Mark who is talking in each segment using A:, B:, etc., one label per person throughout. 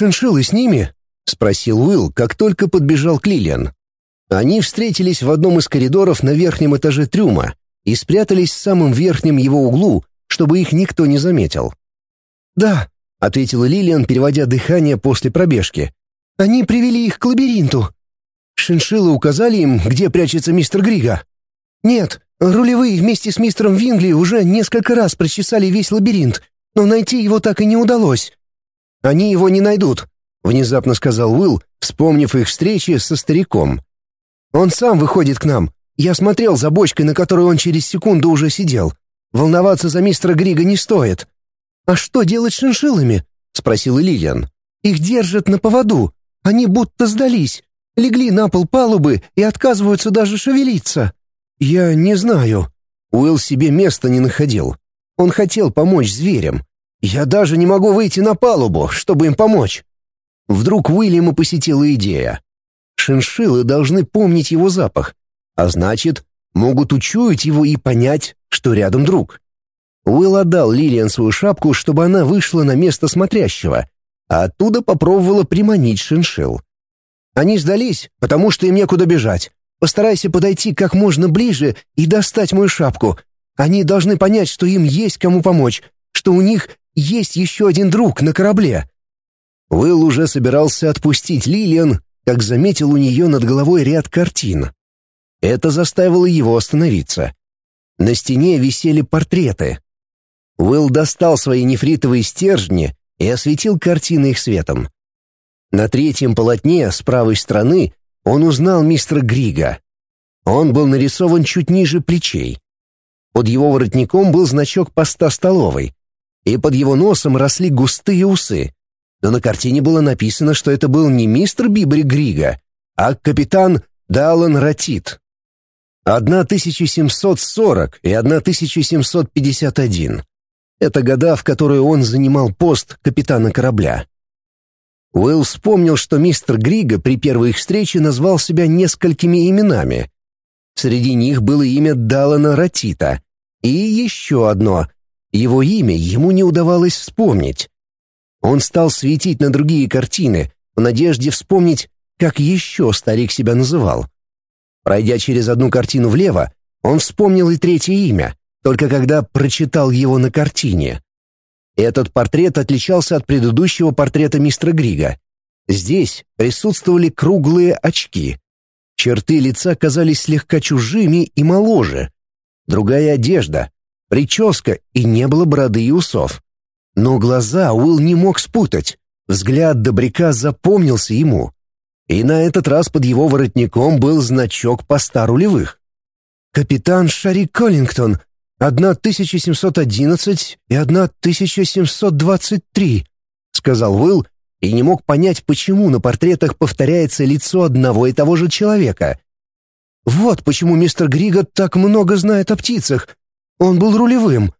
A: шиншиллы с ними?» — спросил Уилл, как только подбежал к Лилиан. Они встретились в одном из коридоров на верхнем этаже трюма и спрятались в самом верхнем его углу, чтобы их никто не заметил. «Да», — ответила Лилиан, переводя дыхание после пробежки. «Они привели их к лабиринту». «Шиншиллы указали им, где прячется мистер Грига?» «Нет, рулевые вместе с мистером Вингли уже несколько раз прочесали весь лабиринт, но найти его так и не удалось». «Они его не найдут», — внезапно сказал Уилл, вспомнив их встречи со стариком. «Он сам выходит к нам. Я смотрел за бочкой, на которой он через секунду уже сидел. Волноваться за мистера Грига не стоит». «А что делать с шиншиллами?» — спросила Лилиан. «Их держат на поводу. Они будто сдались. Легли на пол палубы и отказываются даже шевелиться». «Я не знаю». Уилл себе места не находил. Он хотел помочь зверям. «Я даже не могу выйти на палубу, чтобы им помочь». Вдруг Уильяма посетила идея. Шиншиллы должны помнить его запах, а значит, могут учуять его и понять, что рядом друг. Уилл отдал Лилиан свою шапку, чтобы она вышла на место смотрящего, а оттуда попробовала приманить шиншилл. Они сдались, потому что им некуда бежать. Постарайся подойти как можно ближе и достать мою шапку. Они должны понять, что им есть кому помочь, что у них есть еще один друг на корабле. Уилл уже собирался отпустить Лилиан, как заметил у нее над головой ряд картин. Это заставило его остановиться. На стене висели портреты. Уилл достал свои нефритовые стержни и осветил картины их светом. На третьем полотне с правой стороны он узнал мистера Грига. Он был нарисован чуть ниже плечей. Под его воротником был значок поста столовой, и под его носом росли густые усы. Но на картине было написано, что это был не мистер Бибри Грига, а капитан Даллан Ратит. 1740 и 1751. Это года, в которые он занимал пост капитана корабля. Уилл вспомнил, что мистер Грига при первой их встрече назвал себя несколькими именами. Среди них было имя Далана Ратита и еще одно. Его имя ему не удавалось вспомнить. Он стал светить на другие картины в надежде вспомнить, как еще старик себя называл. Пройдя через одну картину влево, он вспомнил и третье имя только когда прочитал его на картине. Этот портрет отличался от предыдущего портрета мистера Грига. Здесь присутствовали круглые очки. Черты лица казались слегка чужими и моложе. Другая одежда, прическа и не было бороды и усов. Но глаза Уилл не мог спутать. Взгляд добряка запомнился ему. И на этот раз под его воротником был значок поста рулевых. «Капитан Шари Коллингтон, Одна 1711 и одна 1723, сказал Уилл и не мог понять, почему на портретах повторяется лицо одного и того же человека. Вот почему мистер Грига так много знает о птицах. Он был рулевым.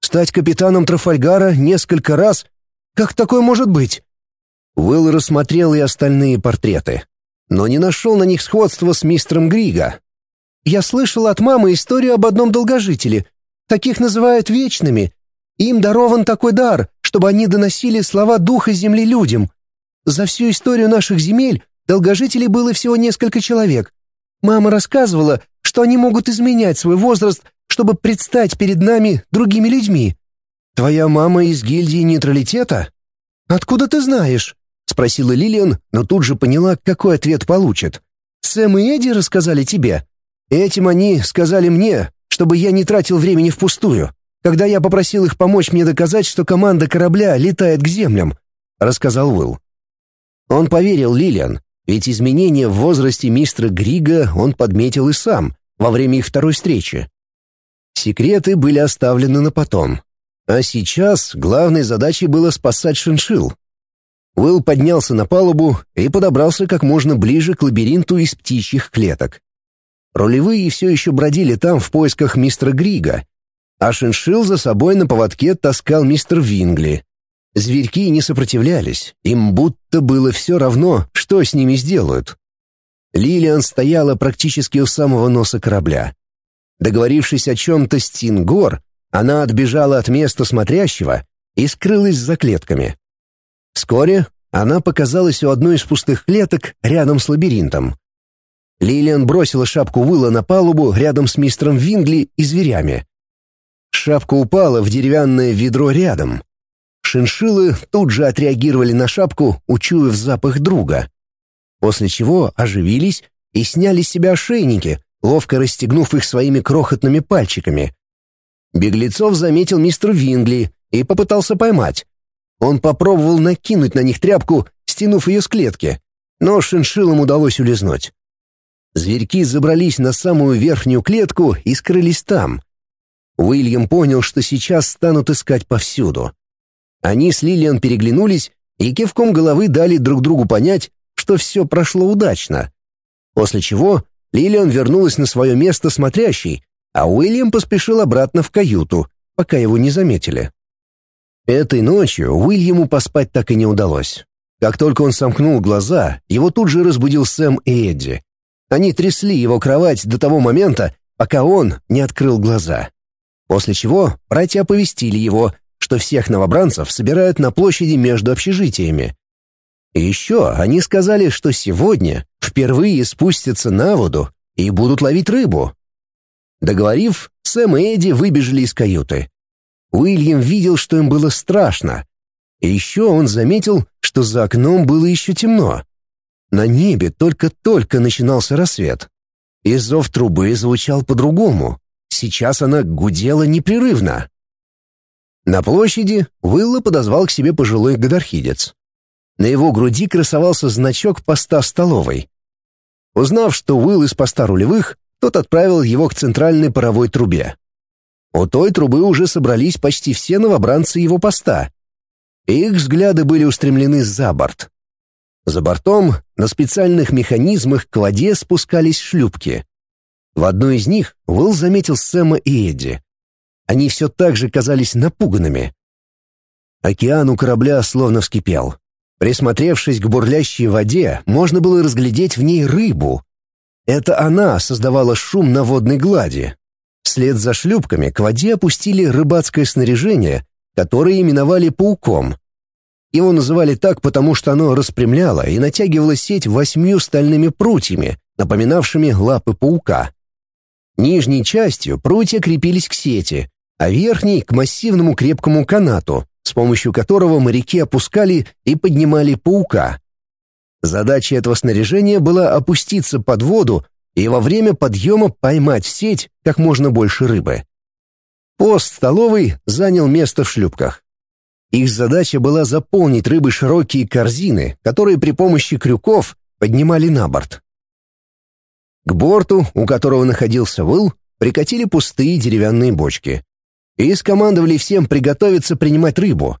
A: Стать капитаном Трафальгара несколько раз? Как такое может быть? Уилл рассмотрел и остальные портреты, но не нашел на них сходства с мистером Грига. Я слышал от мамы историю об одном долгожителе — Таких называют вечными. Им дарован такой дар, чтобы они доносили слова духа земли людям. За всю историю наших земель долгожителей было всего несколько человек. Мама рассказывала, что они могут изменять свой возраст, чтобы предстать перед нами другими людьми. Твоя мама из гильдии нейтралитета? Откуда ты знаешь? спросила Лилиан, но тут же поняла, какой ответ получит. Сэм и Эдди рассказали тебе. Этим они сказали мне, чтобы я не тратил времени впустую, когда я попросил их помочь мне доказать, что команда корабля летает к землям», — рассказал Уилл. Он поверил Лилиан, ведь изменения в возрасте мистера Грига он подметил и сам во время их второй встречи. Секреты были оставлены на потом. А сейчас главной задачей было спасать шиншил. Уилл поднялся на палубу и подобрался как можно ближе к лабиринту из птичьих клеток. Рулевые все еще бродили там в поисках мистера Грига, а шиншил за собой на поводке таскал мистер Вингли. Зверьки не сопротивлялись, им будто было все равно, что с ними сделают. Лилиан стояла практически у самого носа корабля. Договорившись о чем-то с Тингор, она отбежала от места смотрящего и скрылась за клетками. Вскоре она показалась у одной из пустых клеток рядом с лабиринтом. Лилиан бросила шапку Уилла на палубу рядом с мистером Вингли и зверями. Шапка упала в деревянное ведро рядом. Шиншиллы тут же отреагировали на шапку, учуяв запах друга. После чего оживились и сняли с себя ошейники, ловко расстегнув их своими крохотными пальчиками. Беглецов заметил мистер Вингли и попытался поймать. Он попробовал накинуть на них тряпку, стянув ее с клетки, но шиншиллам удалось улизнуть. Зверьки забрались на самую верхнюю клетку и скрылись там. Уильям понял, что сейчас станут искать повсюду. Они с Лилиан переглянулись и кивком головы дали друг другу понять, что все прошло удачно. После чего Лилиан вернулась на свое место смотрящей, а Уильям поспешил обратно в каюту, пока его не заметили. Этой ночью Уильяму поспать так и не удалось. Как только он сомкнул глаза, его тут же разбудил Сэм и Эдди. Они трясли его кровать до того момента, пока он не открыл глаза. После чего братья оповестили его, что всех новобранцев собирают на площади между общежитиями. И еще они сказали, что сегодня впервые спустятся на воду и будут ловить рыбу. Договорив, Сэм и Эдди выбежали из каюты. Уильям видел, что им было страшно. И еще он заметил, что за окном было еще темно. На небе только-только начинался рассвет. И зов трубы звучал по-другому. Сейчас она гудела непрерывно. На площади Уилла подозвал к себе пожилой гадархидец. На его груди красовался значок поста столовой. Узнав, что Уилл из поста рулевых, тот отправил его к центральной паровой трубе. У той трубы уже собрались почти все новобранцы его поста. Их взгляды были устремлены за борт. За бортом на специальных механизмах к воде спускались шлюпки. В одной из них Уилл заметил Сэма и Эдди. Они все так же казались напуганными. Океан у корабля словно вскипел. Присмотревшись к бурлящей воде, можно было разглядеть в ней рыбу. Это она создавала шум на водной глади. Вслед за шлюпками к воде опустили рыбацкое снаряжение, которое именовали пауком — его называли так, потому что оно распрямляло и натягивало сеть восьмью стальными прутьями, напоминавшими лапы паука. Нижней частью прутья крепились к сети, а верхней — к массивному крепкому канату, с помощью которого моряки опускали и поднимали паука. Задача этого снаряжения была опуститься под воду и во время подъема поймать в сеть как можно больше рыбы. Пост столовый занял место в шлюпках. Их задача была заполнить рыбы широкие корзины, которые при помощи крюков поднимали на борт. К борту, у которого находился выл, прикатили пустые деревянные бочки. И скомандовали всем приготовиться принимать рыбу.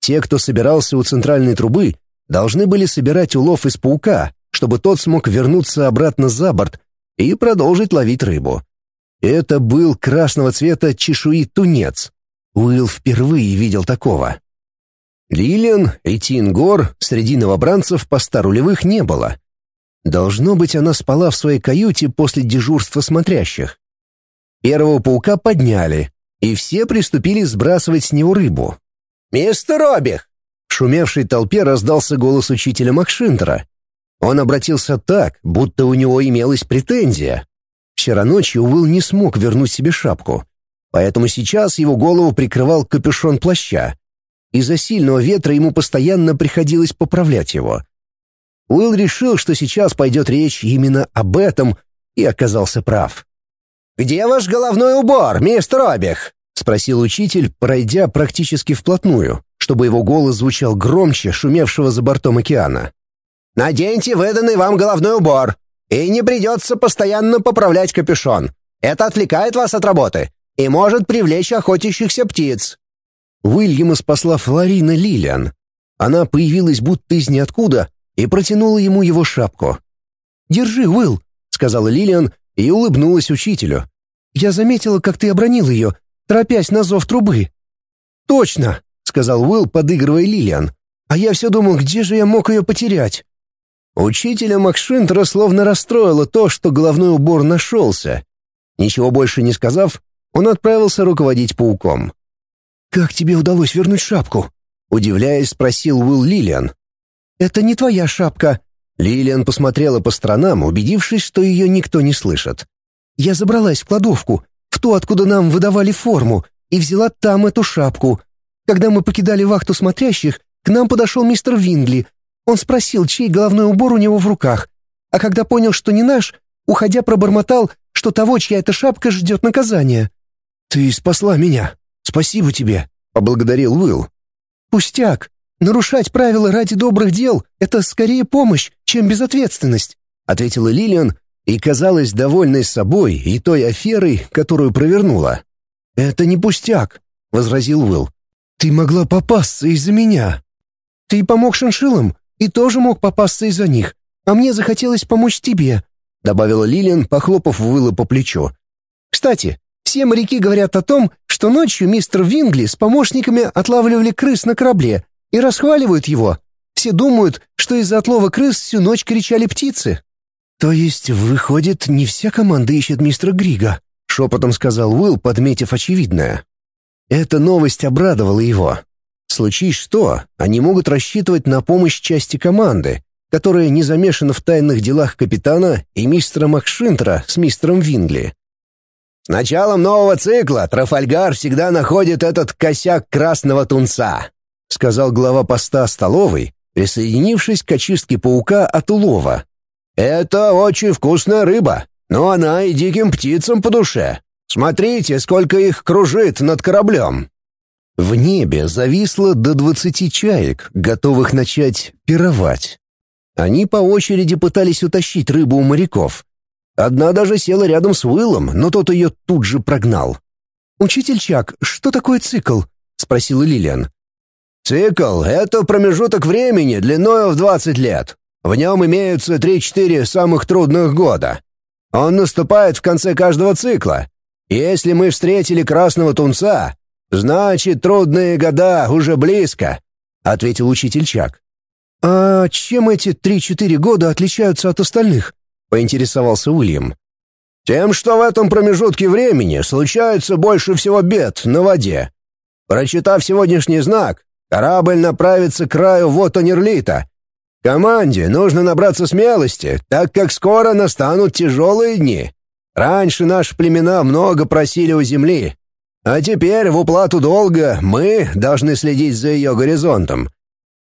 A: Те, кто собирался у центральной трубы, должны были собирать улов из паука, чтобы тот смог вернуться обратно за борт и продолжить ловить рыбу. Это был красного цвета чешуи тунец, Уилл впервые видел такого. Лилиан и Тингор среди новобранцев поста рулевых не было. Должно быть, она спала в своей каюте после дежурства смотрящих. Первого паука подняли, и все приступили сбрасывать с него рыбу.
B: «Мистер Обих!»
A: В шумевшей толпе раздался голос учителя Макшинтера. Он обратился так, будто у него имелась претензия. Вчера ночью Уилл не смог вернуть себе шапку поэтому сейчас его голову прикрывал капюшон плаща. Из-за сильного ветра ему постоянно приходилось поправлять его. Уилл решил, что сейчас пойдет речь именно об этом, и оказался прав.
B: «Где ваш головной убор, мистер Обих?»
A: — спросил учитель, пройдя практически вплотную, чтобы его голос звучал громче шумевшего за бортом океана.
B: «Наденьте выданный вам головной убор, и не придется постоянно поправлять капюшон. Это отвлекает вас от работы и может привлечь охотящихся птиц».
A: Уильяма спасла Флорина Лилиан. Она появилась будто из ниоткуда и протянула ему его шапку. «Держи, Уилл», — сказала Лилиан и улыбнулась учителю. «Я заметила, как ты обронил ее, торопясь на зов трубы». «Точно», — сказал Уилл, подыгрывая Лилиан. «А я все думал, где же я мог ее потерять?» Учителя Макшинтера словно расстроило то, что головной убор нашелся. Ничего больше не сказав, он отправился руководить пауком. «Как тебе удалось вернуть шапку?» — удивляясь, спросил Уилл Лилиан. это не твоя шапка». Лилиан посмотрела по сторонам, убедившись, что ее никто не слышит. «Я забралась в кладовку, в ту, откуда нам выдавали форму, и взяла там эту шапку. Когда мы покидали вахту смотрящих, к нам подошел мистер Вингли. Он спросил, чей головной убор у него в руках. А когда понял, что не наш, уходя пробормотал, что того, чья эта шапка, ждет наказание. «Ты спасла меня. Спасибо тебе», — поблагодарил Уилл. «Пустяк. Нарушать правила ради добрых дел — это скорее помощь, чем безответственность», — ответила Лилиан и казалась довольной собой и той аферой, которую провернула. «Это не пустяк», — возразил Уилл. «Ты могла попасться из-за меня». «Ты помог шиншиллам и тоже мог попасться из-за них, а мне захотелось помочь тебе», — добавила Лилиан, похлопав Уилла по плечу. «Кстати, все моряки говорят о том, что ночью мистер Вингли с помощниками отлавливали крыс на корабле и расхваливают его. Все думают, что из-за отлова крыс всю ночь кричали птицы». «То есть, выходит, не вся команда ищет мистера Грига?» — шепотом сказал Уилл, подметив очевидное. Эта новость обрадовала его. Случись что, они могут рассчитывать на помощь части команды, которая не замешана в тайных делах капитана и мистера Макшинтера с мистером Вингли.
B: С началом нового цикла Трафальгар всегда находит этот косяк красного тунца, сказал глава поста столовой, присоединившись к очистке паука от улова. Это очень вкусная рыба, но она и диким птицам по душе. Смотрите, сколько их кружит над кораблем.
A: В небе зависло до двадцати чаек, готовых начать пировать. Они по очереди пытались утащить рыбу у моряков, Одна даже села рядом с Уиллом, но тот ее тут же прогнал. «Учитель Чак, что такое цикл?» — спросила Лилиан.
B: «Цикл — это промежуток времени длиною в 20 лет. В нем имеются 3-4 самых трудных года. Он наступает в конце каждого цикла. Если мы встретили красного тунца, значит, трудные года уже близко», — ответил учитель Чак.
A: «А чем эти 3-4 года отличаются от остальных?» поинтересовался Уильям.
B: Тем, что в этом промежутке времени случается больше всего бед на воде. Прочитав сегодняшний знак, корабль направится к краю Вотонерлита. Команде нужно набраться смелости, так как скоро настанут тяжелые дни. Раньше наши племена много просили у земли, а теперь в уплату долга мы должны следить за ее горизонтом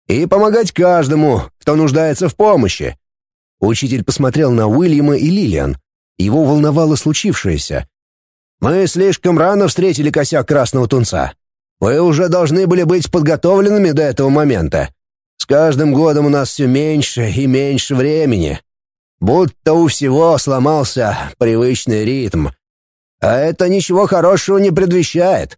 B: и помогать каждому, кто нуждается в помощи. Учитель посмотрел на Уильяма и Лилиан. Его волновало случившееся. «Мы слишком рано встретили косяк красного тунца. Вы уже должны были быть подготовленными до этого момента. С каждым годом у нас все меньше и меньше времени. Будто у всего сломался привычный ритм. А это ничего хорошего не предвещает.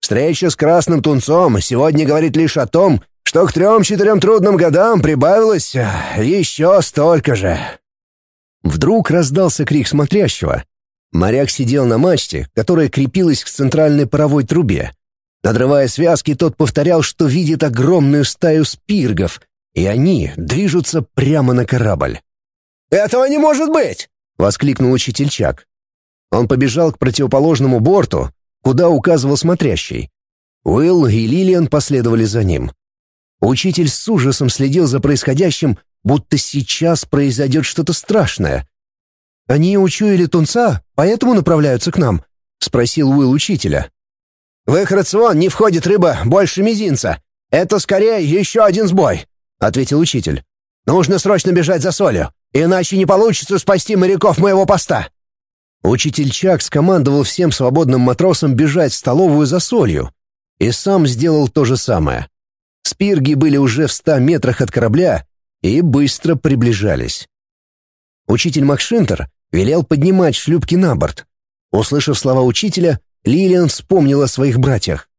B: Встреча с красным тунцом сегодня говорит лишь о том, что к трем-четырем трудным годам прибавилось э, еще столько же.
A: Вдруг раздался крик смотрящего. Моряк сидел на мачте, которая крепилась к центральной паровой трубе. Надрывая связки, тот повторял, что видит огромную стаю спиргов, и они движутся прямо на корабль.
B: «Этого не может быть!»
A: — воскликнул учитель Чак. Он побежал к противоположному борту, куда указывал смотрящий. Уилл и Лилиан последовали за ним. Учитель с ужасом следил за происходящим, будто сейчас произойдет что-то страшное. «Они учуяли тунца, поэтому направляются к нам?» — спросил Уилл учителя.
B: «В их рацион не входит рыба больше мизинца. Это скорее еще один сбой», — ответил учитель. «Нужно срочно бежать за солью, иначе не получится спасти моряков моего поста».
A: Учитель Чак скомандовал всем свободным матросам бежать в столовую за солью, и сам сделал то же самое. Спирги были уже в ста метрах от корабля и быстро приближались. Учитель Макшинтер велел поднимать шлюпки на борт. Услышав слова учителя, Лилиан вспомнила о своих братьях.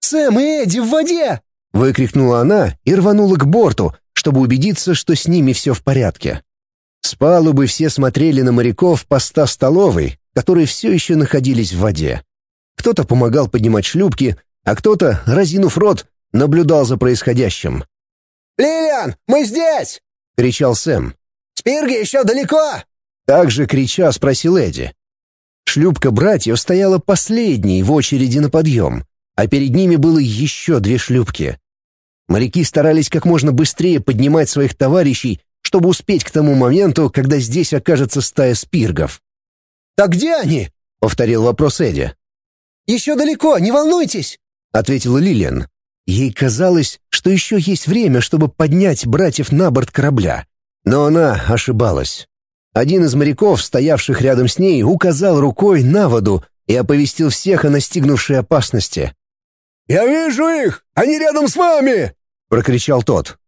B: «Сэм и Эдди в воде!»
A: — выкрикнула она и рванула к борту, чтобы убедиться, что с ними все в порядке. С палубы все смотрели на моряков поста столовой, которые все еще находились в воде. Кто-то помогал поднимать шлюпки, а кто-то, разинув рот, наблюдал за происходящим.
B: «Лилиан, мы здесь!» — кричал Сэм. «Спирги еще далеко!»
A: Также крича спросил Эдди. Шлюпка братьев стояла последней в очереди на подъем, а перед ними было еще две шлюпки. Моряки старались как можно быстрее поднимать своих товарищей, чтобы успеть к тому моменту, когда здесь окажется стая спиргов.
B: «Так где они?»
A: — повторил вопрос Эдди.
B: «Еще далеко, не волнуйтесь», —
A: ответила Лилиан. Ей казалось, что еще есть время, чтобы поднять братьев на борт корабля. Но она ошибалась. Один из моряков, стоявших рядом с ней, указал рукой на воду и оповестил всех о настигнувшей опасности.
B: «Я вижу их! Они рядом с вами!» — прокричал тот.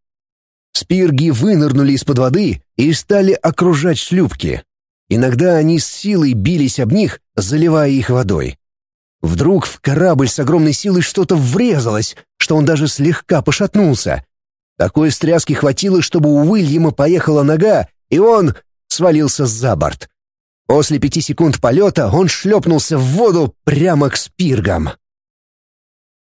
A: Спирги вынырнули из-под воды и стали окружать шлюпки. Иногда они с силой бились об них, заливая их водой. Вдруг в корабль с огромной силой что-то врезалось, что он даже слегка пошатнулся. Такой стряски хватило, чтобы у Уильяма поехала нога, и он свалился за борт. После пяти секунд полета он шлепнулся в воду прямо к спиргам.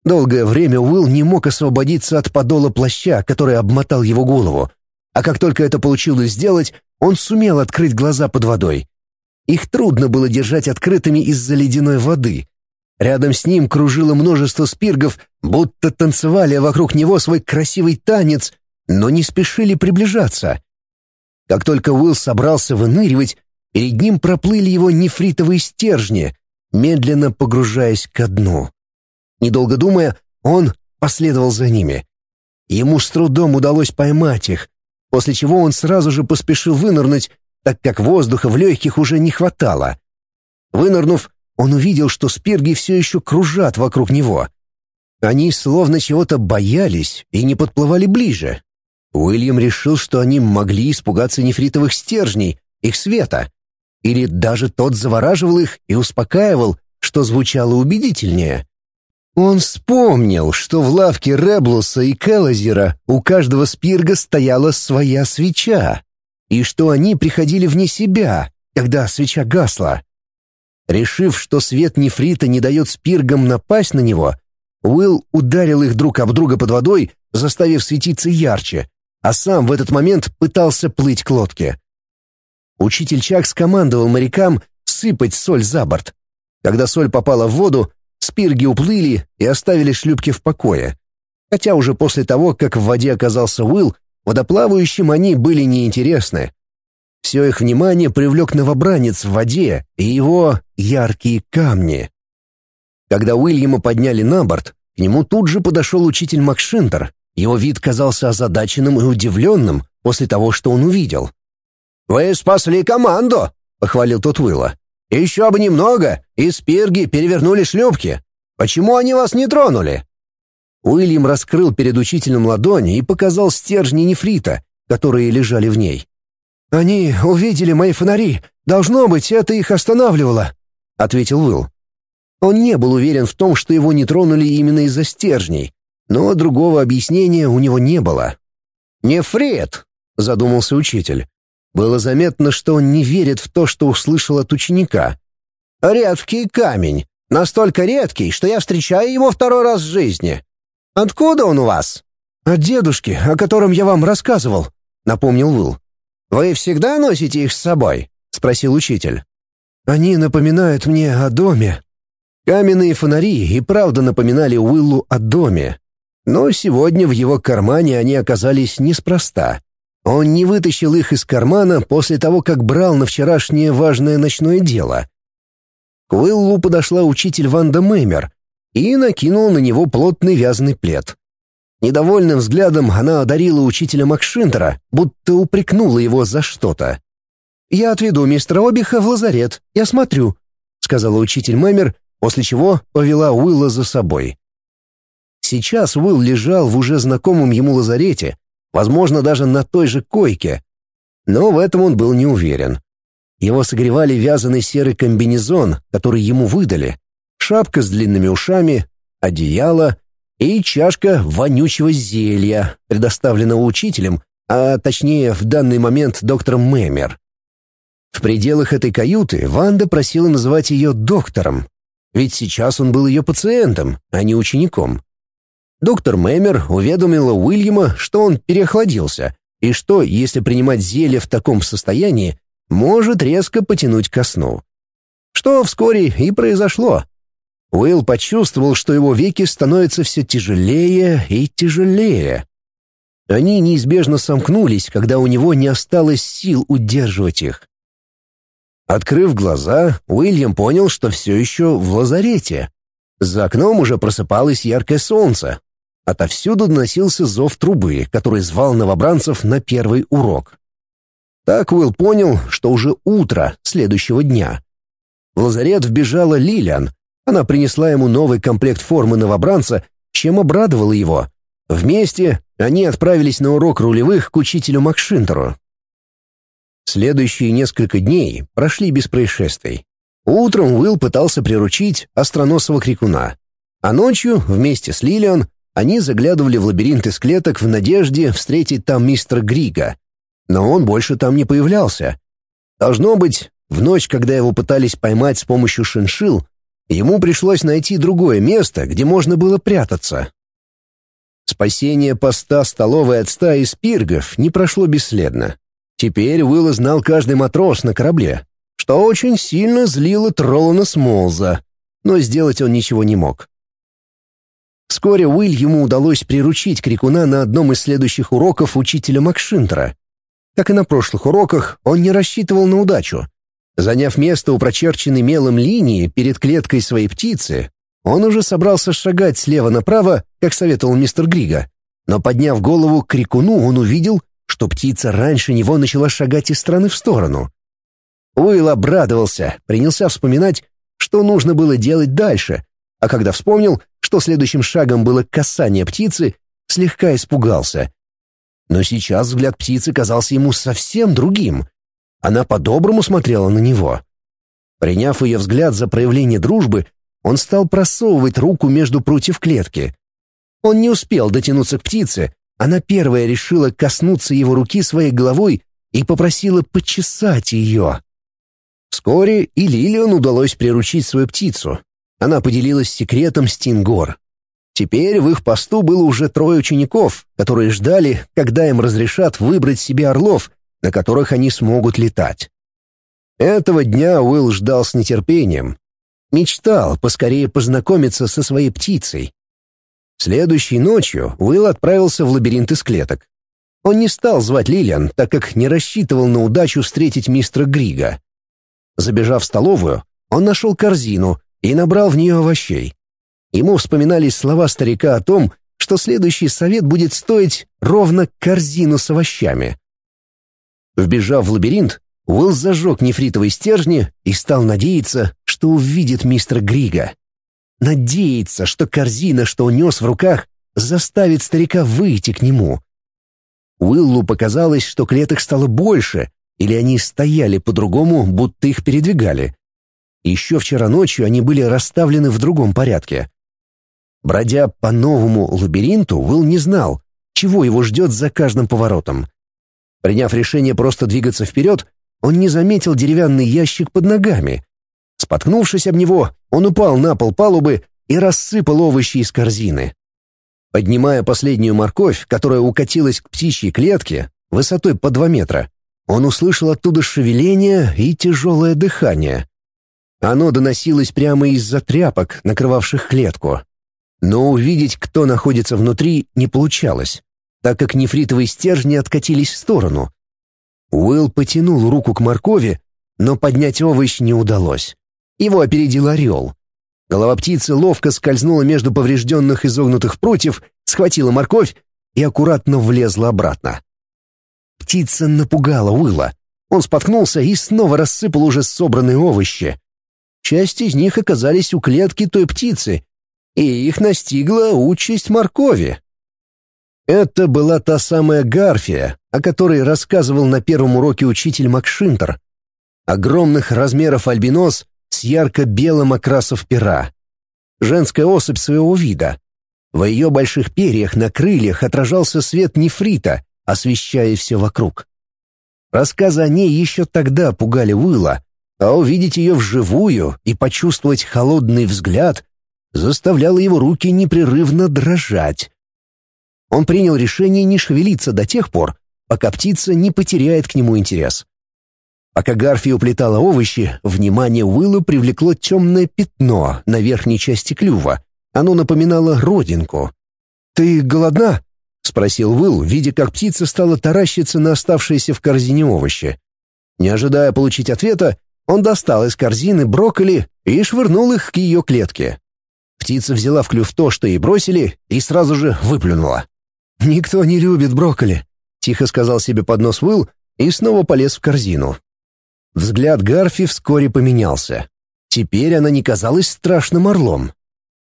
A: Долгое время Уилл не мог освободиться от подола плаща, который обмотал его голову. А как только это получилось сделать, он сумел открыть глаза под водой. Их трудно было держать открытыми из-за ледяной воды. Рядом с ним кружило множество спиргов, будто танцевали вокруг него свой красивый танец, но не спешили приближаться. Как только Уилл собрался выныривать, перед ним проплыли его нефритовые стержни, медленно погружаясь ко дну. Недолго думая, он последовал за ними. Ему с трудом удалось поймать их, после чего он сразу же поспешил вынырнуть, так как воздуха в легких уже не хватало. Вынырнув, он увидел, что спирги все еще кружат вокруг него. Они словно чего-то боялись и не подплывали ближе. Уильям решил, что они могли испугаться нефритовых стержней, их света. Или даже тот завораживал их и успокаивал, что звучало убедительнее. Он вспомнил, что в лавке Реблуса и Келлазера у каждого спирга стояла своя свеча, и что они приходили вне себя, когда свеча гасла. Решив, что свет нефрита не дает спиргам напасть на него, Уилл ударил их друг об друга под водой, заставив светиться ярче, а сам в этот момент пытался плыть к лодке. Учитель Чак скомандовал морякам сыпать соль за борт. Когда соль попала в воду, Спирги уплыли и оставили шлюпки в покое. Хотя уже после того, как в воде оказался Уилл, водоплавающим они были неинтересны. Все их внимание привлек новобранец в воде и его яркие камни. Когда Уильяма подняли на борт, к нему тут же подошел учитель Макшинтер. Его вид казался озадаченным и удивленным после того, что он увидел.
B: «Вы спасли команду!» — похвалил тот Уилла. Еще бы немного, и спирги перевернули шлюпки. Почему они вас не тронули?»
A: Уильям раскрыл перед учителем ладони и показал стержни нефрита, которые лежали в ней. «Они увидели мои фонари. Должно быть, это их останавливало», — ответил Уилл. Он не был уверен в том, что его не тронули именно из-за стержней, но другого объяснения у него не было.
B: «Нефрит», — задумался учитель.
A: Было заметно, что он не верит в то, что услышал от ученика.
B: «Редкий камень. Настолько редкий, что я встречаю его второй раз в жизни. Откуда он у вас?»
A: «От дедушки, о котором я вам рассказывал», — напомнил Уилл.
B: «Вы всегда носите их с собой?» — спросил учитель.
A: «Они напоминают мне о доме». Каменные фонари и правда напоминали Уиллу о доме. Но сегодня в его кармане они оказались неспроста. Он не вытащил их из кармана после того, как брал на вчерашнее важное ночное дело. К Уиллу подошла учитель Ванда Меймер и накинула на него плотный вязаный плед. Недовольным взглядом она одарила учителя Макшинтера, будто упрекнула его за что-то. «Я отведу мистера Обиха в лазарет, я смотрю», — сказала учитель Меймер, после чего повела Уилла за собой. Сейчас Уилл лежал в уже знакомом ему лазарете, возможно, даже на той же койке. Но в этом он был не уверен. Его согревали вязаный серый комбинезон, который ему выдали, шапка с длинными ушами, одеяло и чашка вонючего зелья, предоставленного учителем, а точнее в данный момент доктором Мэмер. В пределах этой каюты Ванда просила называть ее доктором, ведь сейчас он был ее пациентом, а не учеником. Доктор Мэмер уведомила Уильяма, что он переохладился, и что, если принимать зелье в таком состоянии, может резко потянуть ко сну. Что вскоре и произошло. Уилл почувствовал, что его веки становятся все тяжелее и тяжелее. Они неизбежно сомкнулись, когда у него не осталось сил удерживать их. Открыв глаза, Уильям понял, что все еще в лазарете. За окном уже просыпалось яркое солнце. Отовсюду доносился зов трубы, который звал новобранцев на первый урок. Так Уилл понял, что уже утро следующего дня. В лазарет вбежала Лилиан. Она принесла ему новый комплект формы новобранца, чем обрадовала его. Вместе они отправились на урок рулевых к учителю Макшинтеру. Следующие несколько дней прошли без происшествий. Утром Уилл пытался приручить остроносого крикуна, а ночью вместе с Лилиан они заглядывали в лабиринт из клеток в надежде встретить там мистера Грига. Но он больше там не появлялся. Должно быть, в ночь, когда его пытались поймать с помощью шиншил, ему пришлось найти другое место, где можно было прятаться. Спасение поста столовой от стаи спиргов не прошло бесследно. Теперь Уилла знал каждый матрос на корабле, что очень сильно злило Троллана Смолза, но сделать он ничего не мог. Вскоре Уилл ему удалось приручить крикуна на одном из следующих уроков учителя Макшинтера. Как и на прошлых уроках, он не рассчитывал на удачу. Заняв место у прочерченной мелом линии перед клеткой своей птицы, он уже собрался шагать слева направо, как советовал мистер Грига. Но подняв голову к крикуну, он увидел, что птица раньше него начала шагать из стороны в сторону. Уилл обрадовался, принялся вспоминать, что нужно было делать дальше, а когда вспомнил, что следующим шагом было касание птицы, слегка испугался. Но сейчас взгляд птицы казался ему совсем другим. Она по-доброму смотрела на него. Приняв ее взгляд за проявление дружбы, он стал просовывать руку между прутьев клетки. Он не успел дотянуться к птице, она первая решила коснуться его руки своей головой и попросила почесать ее. Вскоре и Лилиан удалось приручить свою птицу. Она поделилась секретом Стингор. Теперь в их посту было уже трое учеников, которые ждали, когда им разрешат выбрать себе орлов, на которых они смогут летать. Этого дня Уилл ждал с нетерпением, Мечтал поскорее познакомиться со своей птицей. Следующей ночью Уилл отправился в лабиринт из клеток. Он не стал звать Лилиан, так как не рассчитывал на удачу встретить мистера Грига. Забежав в столовую, он нашел корзину и набрал в нее овощей. Ему вспоминались слова старика о том, что следующий совет будет стоить ровно корзину с овощами. Вбежав в лабиринт, Уилл зажег нефритовые стержни и стал надеяться, что увидит мистера Грига. Надеется, что корзина, что он нес в руках, заставит старика выйти к нему. Уиллу показалось, что клеток стало больше, или они стояли по-другому, будто их передвигали. Еще вчера ночью они были расставлены в другом порядке. Бродя по новому лабиринту, Уилл не знал, чего его ждет за каждым поворотом. Приняв решение просто двигаться вперед, он не заметил деревянный ящик под ногами. Споткнувшись об него, он упал на пол палубы и рассыпал овощи из корзины. Поднимая последнюю морковь, которая укатилась к птичьей клетке, высотой по два метра, он услышал оттуда шевеление и тяжелое дыхание. Оно доносилось прямо из-за тряпок, накрывавших клетку. Но увидеть, кто находится внутри, не получалось, так как нефритовые стержни откатились в сторону, Уилл потянул руку к моркови, но поднять овощ не удалось. Его опередил орел. Голова птицы ловко скользнула между поврежденных изогнутых прутьев, схватила морковь и аккуратно влезла обратно. Птица напугала Уилла. Он споткнулся и снова рассыпал уже собранные овощи. Часть из них оказались у клетки той птицы, и их настигла участь моркови. Это была та самая гарфия, о которой рассказывал на первом уроке учитель Макшинтер. Огромных размеров альбинос с ярко-белым окрасов пера. Женская особь своего вида. В ее больших перьях на крыльях отражался свет нефрита, освещая все вокруг. Рассказы о ней еще тогда пугали Уилла, а увидеть ее вживую и почувствовать холодный взгляд заставляло его руки непрерывно дрожать. Он принял решение не шевелиться до тех пор, пока птица не потеряет к нему интерес. Пока Гарфи уплетала овощи, внимание Уилла привлекло темное пятно на верхней части клюва. Оно напоминало родинку. «Ты голодна?» — спросил Уилл, видя, как птица стала таращиться на оставшиеся в корзине овощи. Не ожидая получить ответа, он достал из корзины брокколи и швырнул их к ее клетке. Птица взяла в клюв то, что ей бросили, и сразу же выплюнула. «Никто не любит брокколи», — тихо сказал себе под нос Уилл и снова полез в корзину. Взгляд Гарфи вскоре поменялся. Теперь она не казалась страшным орлом.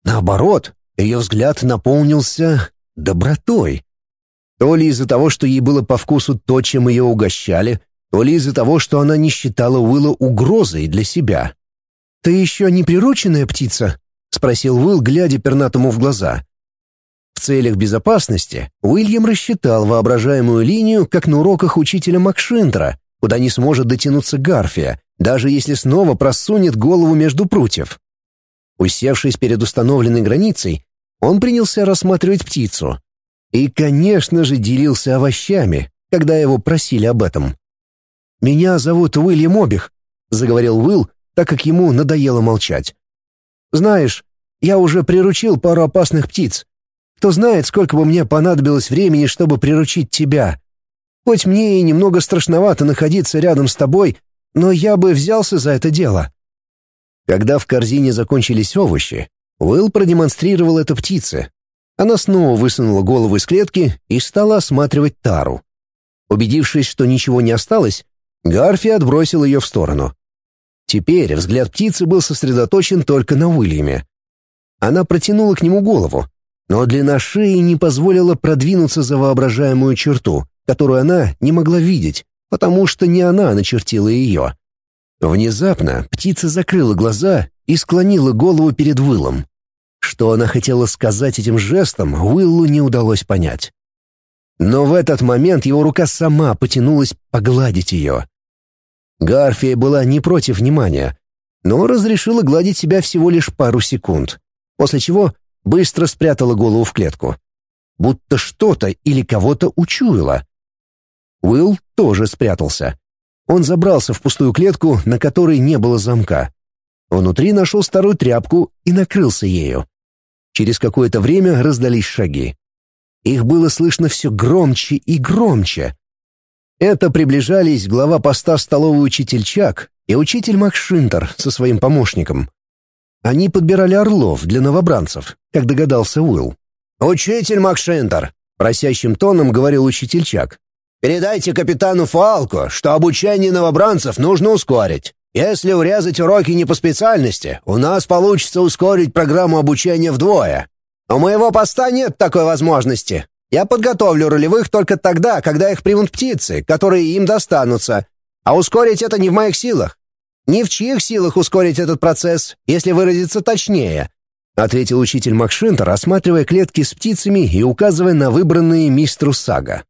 A: Наоборот, ее взгляд наполнился добротой. То ли из-за того, что ей было по вкусу то, чем ее угощали, то ли из-за того, что она не считала Уилла угрозой для себя. «Ты еще не прирученная птица?» — спросил Уилл, глядя пернатому в глаза. В целях безопасности Уильям рассчитал воображаемую линию, как на уроках учителя Макшинтера, куда не сможет дотянуться Гарфия, даже если снова просунет голову между прутьев. Усевшись перед установленной границей, он принялся рассматривать птицу. И, конечно же, делился овощами, когда его просили об этом. «Меня зовут Уильям Обих», — заговорил Уилл, так как ему надоело молчать. «Знаешь, я уже приручил пару опасных птиц. Кто знает, сколько бы мне понадобилось времени, чтобы приручить тебя. Хоть мне и немного страшновато находиться рядом с тобой, но я бы взялся за это дело». Когда в корзине закончились овощи, Уилл продемонстрировал это птице. Она снова высунула голову из клетки и стала осматривать тару. Убедившись, что ничего не осталось, Гарфи отбросил ее в сторону. Теперь взгляд птицы был сосредоточен только на Уильяме. Она протянула к нему голову, но длина шеи не позволила продвинуться за воображаемую черту, которую она не могла видеть, потому что не она начертила ее. Внезапно птица закрыла глаза и склонила голову перед Уиллом. Что она хотела сказать этим жестом, Уиллу не удалось понять. Но в этот момент его рука сама потянулась погладить ее. Гарфия была не против внимания, но разрешила гладить себя всего лишь пару секунд, после чего быстро спрятала голову в клетку. Будто что-то или кого-то учуяла. Уилл тоже спрятался. Он забрался в пустую клетку, на которой не было замка. Внутри нашел старую тряпку и накрылся ею. Через какое-то время раздались шаги. Их было слышно все громче и громче. Это приближались глава поста столовый учитель Чак и учитель Макшинтер со своим помощником. Они подбирали орлов для новобранцев, как догадался Уилл. «Учитель Макшинтер!» — просящим тоном говорил учитель Чак. «Передайте капитану Фуалку, что обучение новобранцев нужно ускорить. Если урезать уроки не по специальности, у нас получится ускорить программу обучения вдвое. У моего поста нет такой возможности. Я подготовлю ролевых только тогда, когда их примут птицы, которые им достанутся. А ускорить это не в моих силах. Ни в чьих силах ускорить этот процесс, если выразиться точнее, ответил учитель Макшинтер, осматривая клетки с птицами и указывая на выбранные мистеру Сага.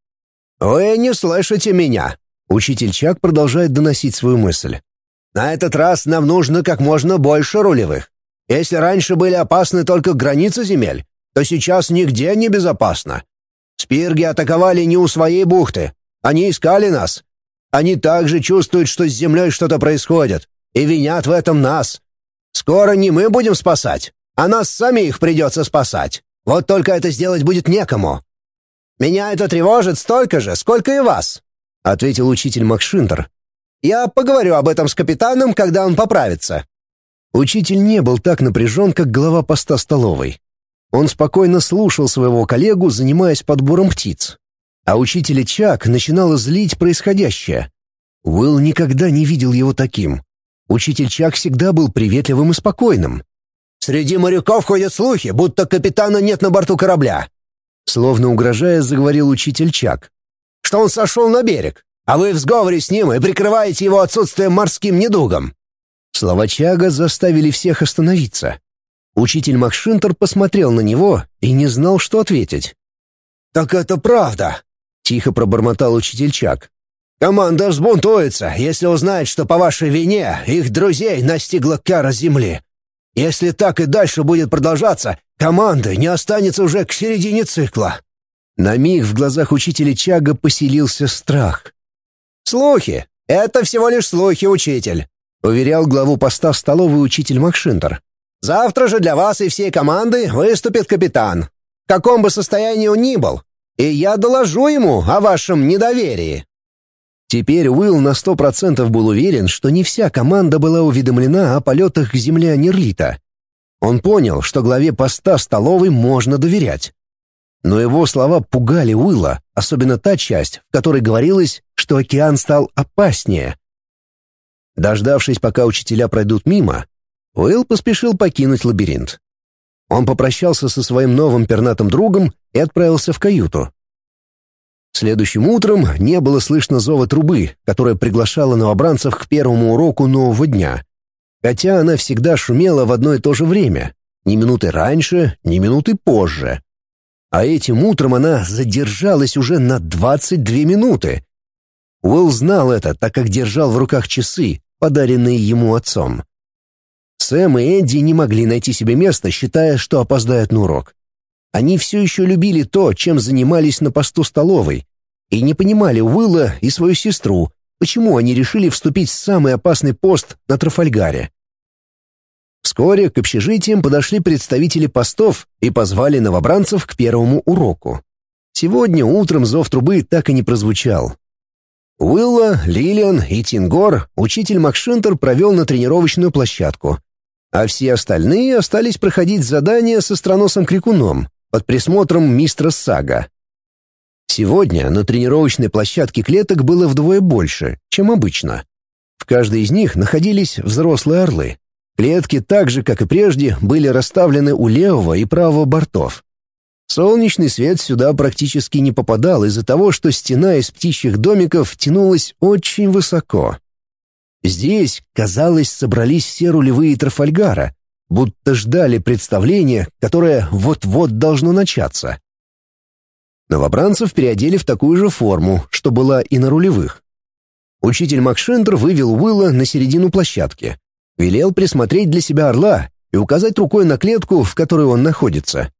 A: Вы не слышите меня. Учитель Чак продолжает доносить свою мысль. На этот раз нам нужно как можно больше рулевых. Если раньше были опасны только границы земель, то сейчас нигде не безопасно. Спирги атаковали не у своей бухты. Они искали нас. Они также чувствуют, что с землей что-то происходит, и винят в этом нас. Скоро не мы будем спасать, а нас самих придется спасать. Вот только это сделать будет некому. Меня это тревожит столько же, сколько и вас», — ответил учитель Макшинтер. «Я поговорю об этом с капитаном, когда он поправится». Учитель не был так напряжен, как глава поста столовой. Он спокойно слушал своего коллегу, занимаясь подбором птиц. А учителя Чак начинало злить происходящее. Уилл никогда не видел его таким. Учитель Чак всегда был приветливым и спокойным. «Среди моряков ходят слухи, будто капитана нет на борту корабля», словно угрожая, заговорил учитель Чак. «Что он сошел на берег, а вы в сговоре с ним и прикрываете его отсутствием морским недугом». Слова Чага заставили всех остановиться. Учитель Макшинтер посмотрел на него и не знал, что ответить. «Так это правда», — тихо пробормотал учитель Чак. «Команда взбунтуется, если узнает, что по вашей вине их друзей настигла кара земли. Если так и дальше будет продолжаться, команды не останется уже к середине цикла». На миг в глазах учителя Чага поселился страх. «Слухи»,
B: Это всего лишь слухи, учитель», — уверял главу поста в столовой учитель Макшинтер. «Завтра же для вас и всей команды выступит капитан. В каком бы состоянии он ни был. И я доложу ему о вашем недоверии».
A: Теперь Уилл на сто процентов был уверен, что не вся команда была уведомлена о полетах к земле Нерлита. Он понял, что главе поста столовой можно доверять. Но его слова пугали Уилла, особенно та часть, в которой говорилось, что океан стал опаснее. Дождавшись, пока учителя пройдут мимо, Уилл поспешил покинуть лабиринт. Он попрощался со своим новым пернатым другом и отправился в каюту. Следующим утром не было слышно зова трубы, которая приглашала новобранцев к первому уроку нового дня. Хотя она всегда шумела в одно и то же время, ни минуты раньше, ни минуты позже. А этим утром она задержалась уже на 22 минуты. Уилл знал это, так как держал в руках часы, подаренные ему отцом. Сэм и Эдди не могли найти себе места, считая, что опоздают на урок. Они все еще любили то, чем занимались на посту столовой, и не понимали Уилла и свою сестру, почему они решили вступить в самый опасный пост на Трафальгаре. Вскоре к общежитиям подошли представители постов и позвали новобранцев к первому уроку. Сегодня утром зов трубы так и не прозвучал. Уилла, Лилиан и Тингор учитель Макшинтер провел на тренировочную площадку, а все остальные остались проходить задания со страносом Крикуном под присмотром мистера Сага. Сегодня на тренировочной площадке клеток было вдвое больше, чем обычно. В каждой из них находились взрослые орлы. Клетки, так же, как и прежде, были расставлены у левого и правого бортов. Солнечный свет сюда практически не попадал из-за того, что стена из птичьих домиков тянулась очень высоко. Здесь, казалось, собрались все рулевые Трафальгара, будто ждали представления, которое вот-вот должно начаться. Новобранцев переодели в такую же форму, что была и на рулевых. Учитель Макшендер вывел Уилла на середину площадки. Велел присмотреть для себя орла и указать рукой на клетку, в которой он находится.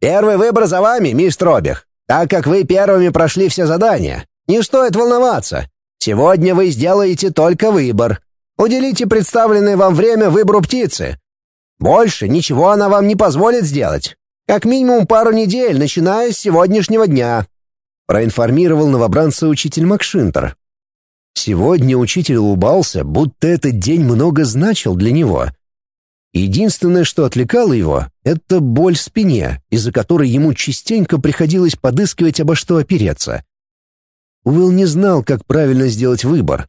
A: «Первый выбор за вами, мистер Обех, так как вы первыми прошли все задания. Не стоит волноваться. Сегодня вы сделаете только выбор. Уделите представленное вам время выбору птицы. Больше ничего она вам не позволит сделать. Как минимум пару недель, начиная с сегодняшнего дня», — проинформировал новобранца учитель Макшинтер. Сегодня учитель улыбался, будто этот день много значил для него. Единственное, что отвлекало его, — это боль в спине, из-за которой ему частенько приходилось подыскивать обо что опереться. Уилл не знал, как правильно сделать выбор.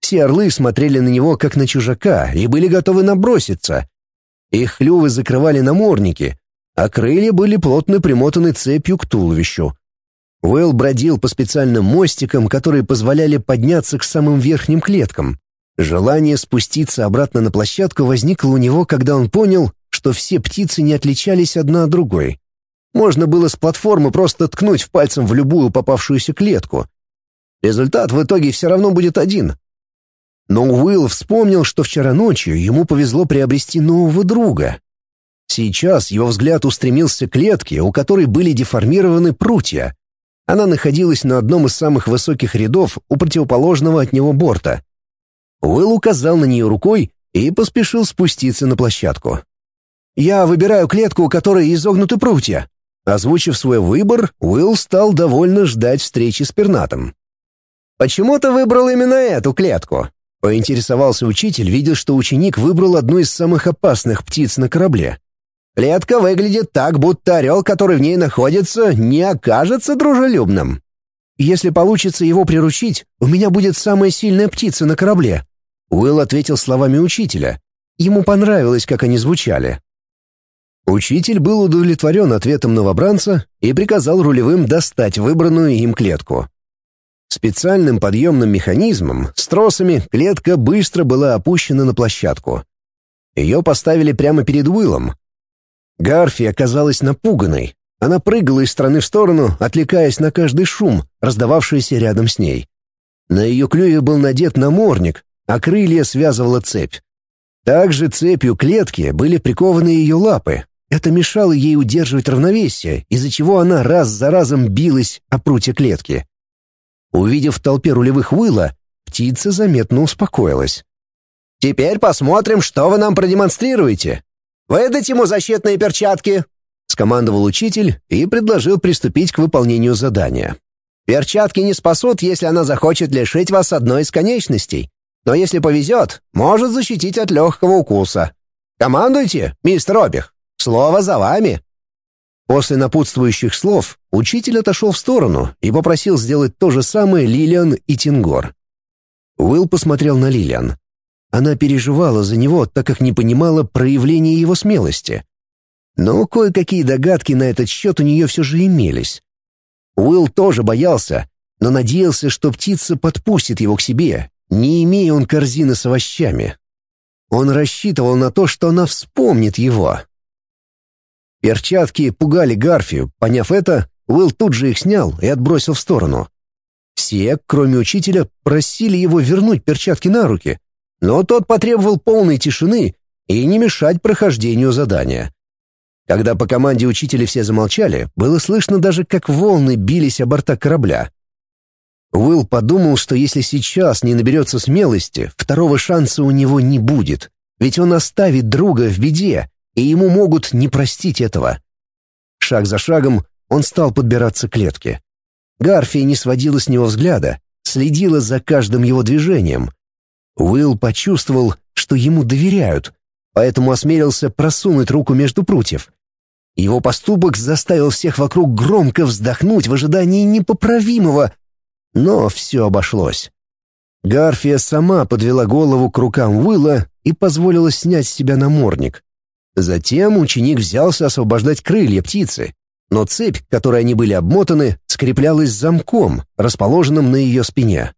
A: Все орлы смотрели на него, как на чужака, и были готовы наброситься. Их клювы закрывали намордники, а крылья были плотно примотаны цепью к туловищу. Уэлл бродил по специальным мостикам, которые позволяли подняться к самым верхним клеткам. Желание спуститься обратно на площадку возникло у него, когда он понял, что все птицы не отличались одна от другой. Можно было с платформы просто ткнуть пальцем в любую попавшуюся клетку. Результат в итоге все равно будет один. Но Уилл вспомнил, что вчера ночью ему повезло приобрести нового друга. Сейчас его взгляд устремился к клетке, у которой были деформированы прутья. Она находилась на одном из самых высоких рядов у противоположного от него борта. Уилл указал на нее рукой и поспешил спуститься на площадку. «Я выбираю клетку, у которой изогнуты прутья». Озвучив свой выбор, Уилл стал довольно ждать встречи с пернатом. «Почему ты выбрал именно эту клетку?» — поинтересовался учитель, видя, что ученик выбрал одну из самых опасных птиц на корабле. Клетка выглядит так, будто орел, который в ней находится, не окажется дружелюбным. Если получится его приручить, у меня будет самая сильная птица на корабле. Уилл ответил словами учителя. Ему понравилось, как они звучали. Учитель был удовлетворен ответом новобранца и приказал рулевым достать выбранную им клетку. Специальным подъемным механизмом с тросами клетка быстро была опущена на площадку. Ее поставили прямо перед Уиллом, Гарфи оказалась напуганной. Она прыгала из стороны в сторону, отвлекаясь на каждый шум, раздававшийся рядом с ней. На ее клюве был надет намордник, а крылья связывала цепь. Также цепью клетки были прикованы ее лапы. Это мешало ей удерживать равновесие, из-за чего она раз за разом билась о прутья клетки. Увидев в толпе рулевых Уилла, птица заметно успокоилась.
B: «Теперь посмотрим, что вы нам продемонстрируете. Выдать ему защитные перчатки!» — скомандовал учитель и предложил приступить к выполнению задания. «Перчатки не спасут, если она захочет лишить вас одной из конечностей, но если повезет, может защитить от легкого укуса. Командуйте, мистер Обих, слово за вами!»
A: После напутствующих слов учитель отошел в сторону и попросил сделать то же самое Лилиан и Тингор. Уилл посмотрел на Лилиан. Она переживала за него, так как не понимала проявления его смелости. Но кое-какие догадки на этот счет у нее все же имелись. Уилл тоже боялся, но надеялся, что птица подпустит его к себе, не имея он корзины с овощами. Он рассчитывал на то, что она вспомнит его, Перчатки пугали Гарфию. Поняв это, Уилл тут же их снял и отбросил в сторону. Все, кроме учителя, просили его вернуть перчатки на руки, но тот потребовал полной тишины и не мешать прохождению задания. Когда по команде учителя все замолчали, было слышно даже, как волны бились о борта корабля. Уилл подумал, что если сейчас не наберется смелости, второго шанса у него не будет, ведь он оставит друга в беде, и ему могут не простить этого. Шаг за шагом он стал подбираться к клетке. Гарфия не сводила с него взгляда, следила за каждым его движением. Уилл почувствовал, что ему доверяют, поэтому осмелился просунуть руку между прутьев. Его поступок заставил всех вокруг громко вздохнуть в ожидании непоправимого, но все обошлось. Гарфия сама подвела голову к рукам Уилла и позволила снять с себя намордник. Затем ученик взялся освобождать крылья птицы, но цепь, которой они были обмотаны, скреплялась замком, расположенным на ее спине.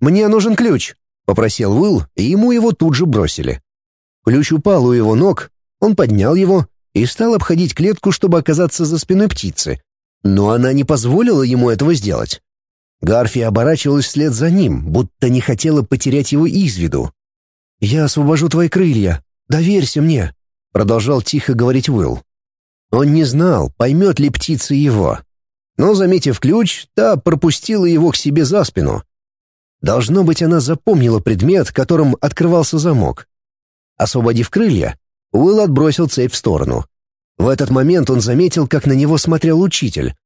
A: «Мне нужен ключ», — попросил Уилл, и ему его тут же бросили. Ключ упал у его ног, он поднял его и стал обходить клетку, чтобы оказаться за спиной птицы. Но она не позволила ему этого сделать. Гарфи оборачивалась вслед за ним, будто не хотела потерять его из виду. «Я освобожу твои крылья. Доверься мне», продолжал тихо говорить Уилл. Он не знал, поймет ли птица его. Но, заметив ключ, та пропустила его к себе за спину. Должно быть, она запомнила предмет, которым открывался замок. Освободив крылья, Уилл отбросил цепь в сторону. В этот момент он заметил, как на него смотрел учитель.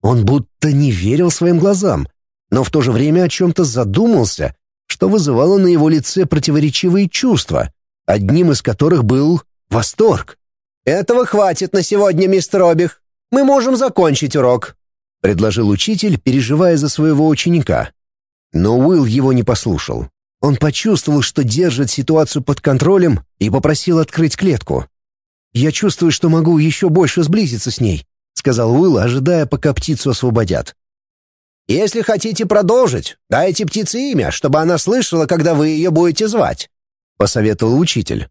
A: Он будто не верил своим глазам, но в то же время о чем-то задумался, что вызывало на его лице противоречивые чувства, одним из которых был Восторг. «Этого хватит на сегодня, мистер Обих. Мы можем закончить урок», — предложил учитель, переживая за своего ученика. Но Уилл его не послушал. Он почувствовал, что держит ситуацию под контролем и попросил открыть клетку. «Я чувствую, что могу еще больше сблизиться с ней», — сказал Уилл, ожидая, пока птицу освободят. «Если хотите продолжить, дайте птице имя, чтобы она слышала, когда вы ее будете звать», — посоветовал учитель.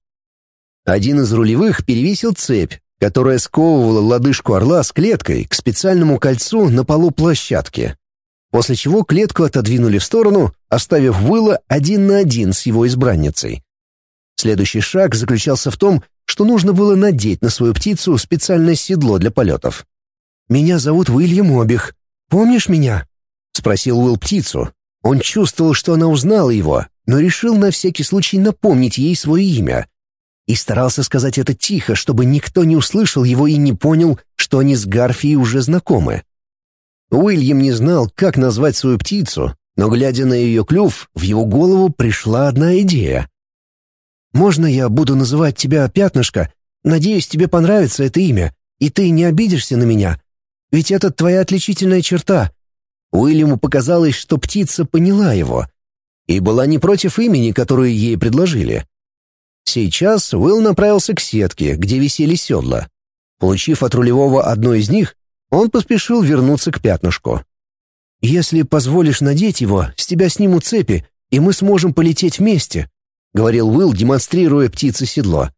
A: Один из рулевых перевесил цепь, которая сковывала лодыжку орла с клеткой к специальному кольцу на полу площадки. После чего клетку отодвинули в сторону, оставив Уилла один на один с его избранницей. Следующий шаг заключался в том, что нужно было надеть на свою птицу специальное седло для полетов. «Меня зовут Уильям Обих. Помнишь меня?» — спросил Уилл птицу. Он чувствовал, что она узнала его, но решил на всякий случай напомнить ей свое имя — и старался сказать это тихо, чтобы никто не услышал его и не понял, что они с Гарфией уже знакомы. Уильям не знал, как назвать свою птицу, но, глядя на ее клюв, в его голову пришла одна идея. «Можно я буду называть тебя Пятнышко? Надеюсь, тебе понравится это имя, и ты не обидишься на меня. Ведь это твоя отличительная черта». Уильяму показалось, что птица поняла его и была не против имени, которое ей предложили. Сейчас Уилл направился к сетке, где висели седла. Получив от рулевого одно из них, он поспешил вернуться к пятнышку. «Если позволишь надеть его, с тебя снимут цепи, и мы сможем полететь вместе», — говорил Уилл, демонстрируя птице седло.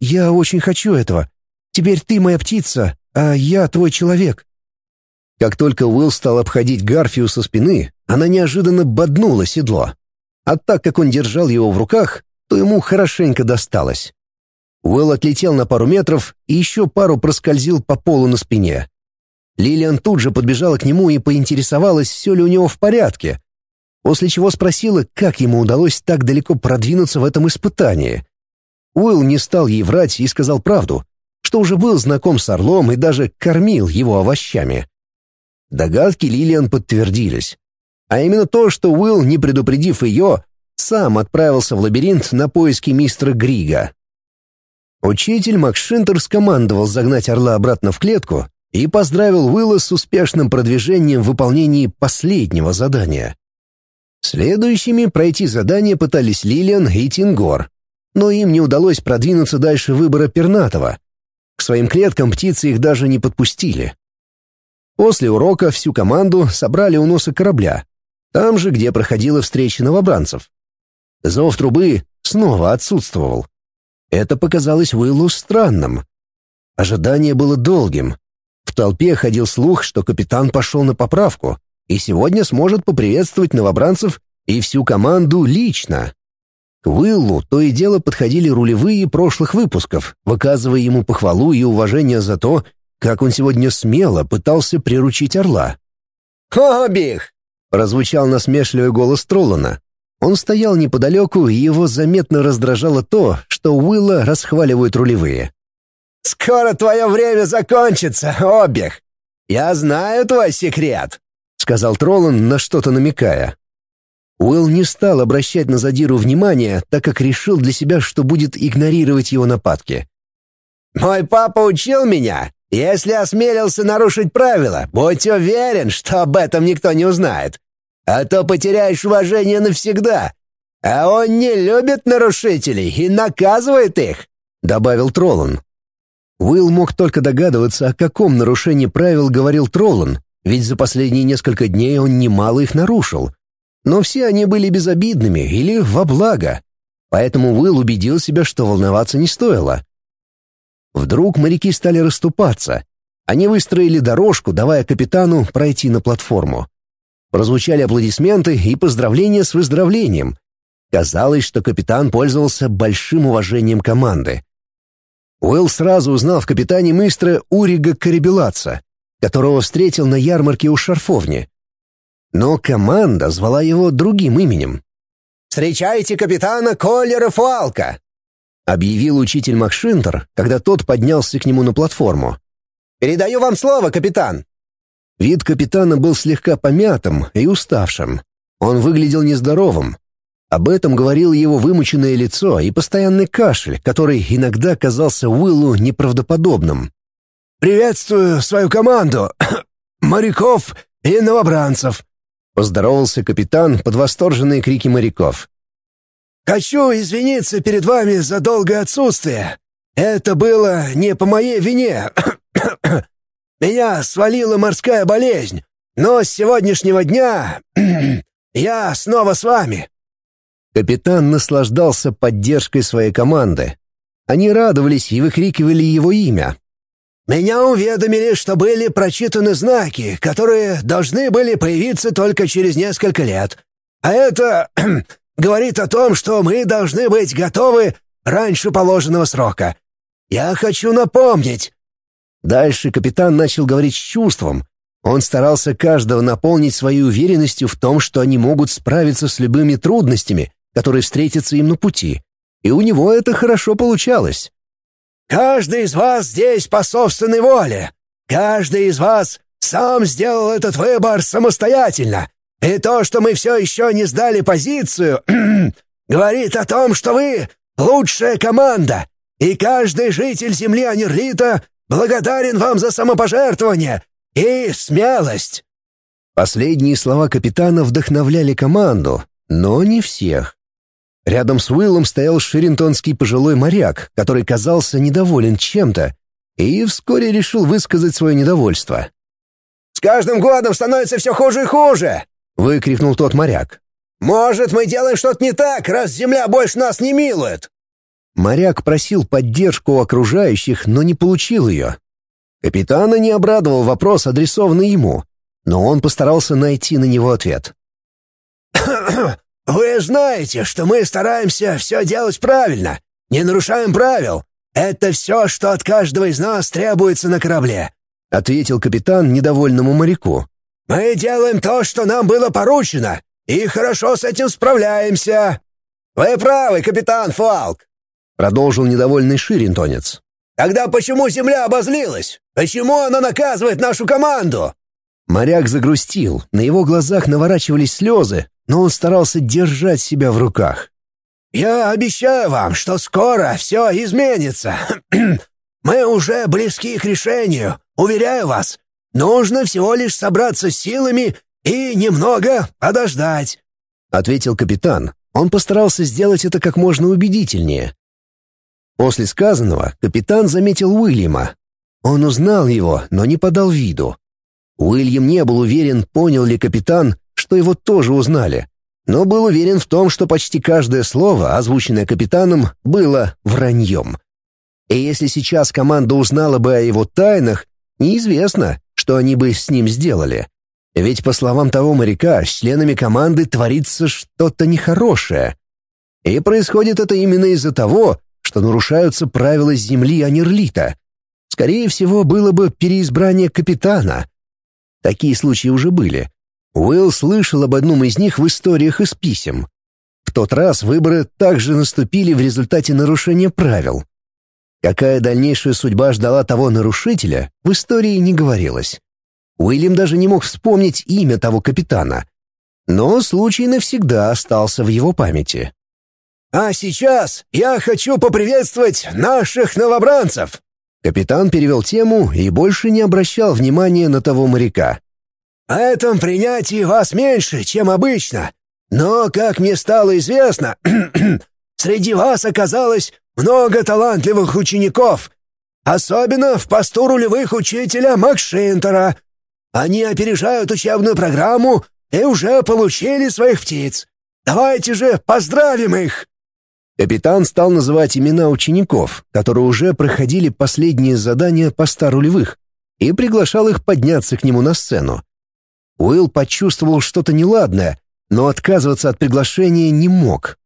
A: «Я очень хочу этого. Теперь ты моя птица, а я твой человек». Как только Уилл стал обходить Гарфию со спины, она неожиданно боднула седло. А так как он держал его в руках, то ему хорошенько досталось. Уэлл отлетел на пару метров и еще пару проскользил по полу на спине. Лилиан тут же подбежала к нему и поинтересовалась, все ли у него в порядке. после чего спросила, как ему удалось так далеко продвинуться в этом испытании. Уилл не стал ей врать и сказал правду, что уже был знаком с Орлом и даже кормил его овощами. Догадки Лилиан подтвердились. А именно то, что Уилл, не предупредив ее, сам отправился в лабиринт на поиски мистера Грига. Учитель Макшинтер скомандовал загнать орла обратно в клетку и поздравил Уилла с успешным продвижением в выполнении последнего задания. Следующими пройти задание пытались Лилиан и Тингор, но им не удалось продвинуться дальше выбора пернатого. К своим клеткам птицы их даже не подпустили. После урока всю команду собрали у носа корабля, там же, где проходила встреча новобранцев. Зов трубы снова отсутствовал. Это показалось Уиллу странным. Ожидание было долгим. В толпе ходил слух, что капитан пошел на поправку и сегодня сможет поприветствовать новобранцев и всю команду лично. К Уиллу то и дело подходили рулевые прошлых выпусков, выказывая ему похвалу и уважение за то, как он сегодня смело пытался приручить орла.
B: «Хоббих!» — прозвучал насмешливый голос Троллана. Он стоял неподалеку, и его заметно раздражало то, что Уилла расхваливают рулевые. «Скоро твое время закончится, обег! Я знаю твой секрет!» — сказал Троллан, на что-то намекая.
A: Уилл не стал обращать на задиру внимания, так как решил для себя, что будет игнорировать его нападки.
B: «Мой папа учил меня. Если осмелился нарушить правила, будь уверен, что об этом никто не узнает а то потеряешь уважение навсегда. А он не любит нарушителей и наказывает их», — добавил Троллан.
A: Уилл мог только догадываться, о каком нарушении правил говорил Троллан, ведь за последние несколько дней он немало их нарушил. Но все они были безобидными или во благо. Поэтому Уилл убедил себя, что волноваться не стоило. Вдруг моряки стали расступаться. Они выстроили дорожку, давая капитану пройти на платформу. Прозвучали аплодисменты и поздравления с выздоровлением. Казалось, что капитан пользовался большим уважением команды. Уэлл сразу узнал в капитане мистера Урига Карибелаца, которого встретил на ярмарке у Шарфовни. Но команда звала его другим именем.
B: «Встречайте капитана Коллера Фуалка!»
A: — объявил учитель Макшинтер, когда тот поднялся к нему на платформу.
B: «Передаю вам слово, капитан!»
A: Вид капитана был слегка помятым и уставшим. Он выглядел нездоровым. Об этом говорило его вымученное лицо и постоянный кашель, который иногда казался Уиллу неправдоподобным.
B: «Приветствую свою команду, моряков и новобранцев», — поздоровался капитан под восторженные крики моряков. «Хочу извиниться перед вами за долгое отсутствие. Это было не по моей вине. Меня свалила морская болезнь, но с сегодняшнего дня я снова с вами».
A: Капитан наслаждался поддержкой своей команды. Они радовались и выкрикивали его имя.
B: «Меня уведомили, что были прочитаны знаки, которые должны были появиться только через несколько лет. А это говорит о том, что мы должны быть готовы раньше положенного срока. Я хочу напомнить,
A: Дальше капитан начал говорить с чувством. Он старался каждого наполнить своей уверенностью в том, что они могут справиться с любыми трудностями, которые встретятся им на пути. И у него это хорошо получалось.
B: «Каждый из вас здесь по собственной воле. Каждый из вас сам сделал этот выбор самостоятельно. И то, что мы все еще не сдали позицию, говорит о том, что вы лучшая команда, и каждый житель земли Анерлита Благодарен вам за самопожертвование и смелость!»
A: Последние слова капитана вдохновляли команду, но не всех. Рядом с Уиллом стоял ширинтонский пожилой моряк, который казался недоволен чем-то, и вскоре решил высказать свое недовольство.
B: «С каждым годом становится все хуже и хуже!» — выкрикнул тот моряк. «Может, мы делаем что-то не так, раз земля больше нас не милует?»
A: Моряк просил поддержку окружающих, но не получил ее. Капитана не обрадовал вопрос, адресованный ему, но он постарался найти на него ответ.
B: «Вы знаете, что мы стараемся все делать правильно, не нарушаем правил. Это все, что от каждого из нас требуется на корабле», —
A: ответил капитан недовольному моряку.
B: «Мы делаем то, что нам было поручено, и хорошо с этим справляемся». «Вы правы, капитан Фалк», — продолжил недовольный Ширинтонец. «Тогда почему Земля обозлилась? Почему она наказывает нашу команду?»
A: Моряк загрустил, на его глазах наворачивались слезы, но он старался держать себя в руках.
B: «Я обещаю вам, что скоро все изменится. Мы уже близки к решению, уверяю вас. Нужно всего лишь собраться силами и немного подождать», — ответил капитан.
A: Он постарался сделать это как можно убедительнее. После сказанного капитан заметил Уильяма. Он узнал его, но не подал виду. Уильям не был уверен, понял ли капитан, что его тоже узнали, но был уверен в том, что почти каждое слово, озвученное капитаном, было враньем. И если сейчас команда узнала бы о его тайнах, неизвестно, что они бы с ним сделали. Ведь, по словам того моряка, с членами команды творится что-то нехорошее. И происходит это именно из-за того, что нарушаются правила Земли Анерлита. Скорее всего, было бы переизбрание капитана. Такие случаи уже были. Уилл слышал об одном из них в историях из писем. В тот раз выборы также наступили в результате нарушения правил. Какая дальнейшая судьба ждала того нарушителя, в истории не говорилось. Уильям даже не мог вспомнить имя того капитана. Но случай навсегда остался в его памяти.
B: «А сейчас я хочу поприветствовать наших новобранцев!»
A: Капитан перевел тему и больше не обращал внимания на того моряка.
B: «О этом принятии вас меньше, чем обычно. Но, как мне стало известно, среди вас оказалось много талантливых учеников, особенно в посту рулевых учителя Макшинтера, они опережают учебную программу и уже получили своих птиц. Давайте же поздравим их!»
A: Капитан стал называть имена учеников, которые уже проходили последние задания поста рулевых, и приглашал их подняться к нему на сцену. Уилл почувствовал что-то неладное, но отказываться от приглашения не мог.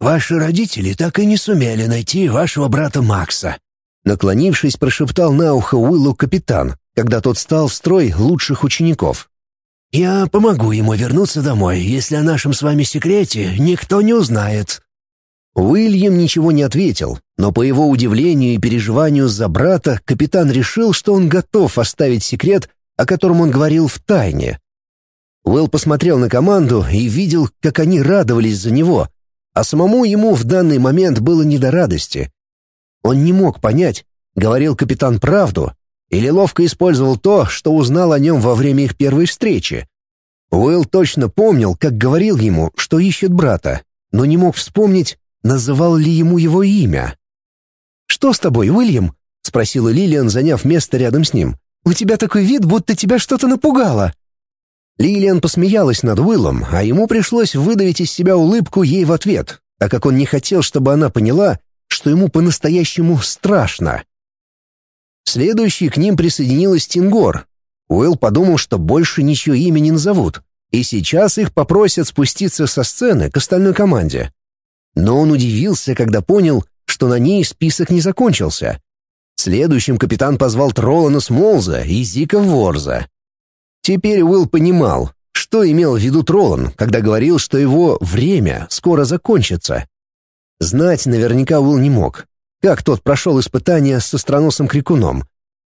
B: «Ваши родители так и не сумели найти вашего брата Макса»,
A: наклонившись, прошептал на ухо Уиллу капитан, когда тот стал в строй лучших учеников.
B: «Я помогу ему вернуться домой, если о нашем с вами секрете никто не узнает».
A: Уильям ничего не ответил, но по его удивлению и переживанию за брата капитан решил, что он готов оставить секрет, о котором он говорил в тайне. Уилл посмотрел на команду и видел, как они радовались за него, а самому ему в данный момент было не до радости. Он не мог понять, говорил капитан правду или ловко использовал то, что узнал о нем во время их первой встречи. Уилл точно помнил, как говорил ему, что ищет брата, но не мог вспомнить, называл ли ему его имя. «Что с тобой, Уильям?» — спросила Лилиан, заняв место рядом с ним. «У тебя такой вид, будто тебя что-то напугало». Лилиан посмеялась над Уиллом, а ему пришлось выдавить из себя улыбку ей в ответ, так как он не хотел, чтобы она поняла, что ему по-настоящему страшно. Следующей к ним присоединилась Тингор. Уилл подумал, что больше ничье имя не назовут, и сейчас их попросят спуститься со сцены к остальной команде. Но он удивился, когда понял, что на ней список не закончился. Следующим капитан позвал Троллана Смолза и Зика Ворза. Теперь Уилл понимал, что имел в виду Троллан, когда говорил, что его время скоро закончится. Знать наверняка Уилл не мог, как тот прошел испытание с остроносым крикуном.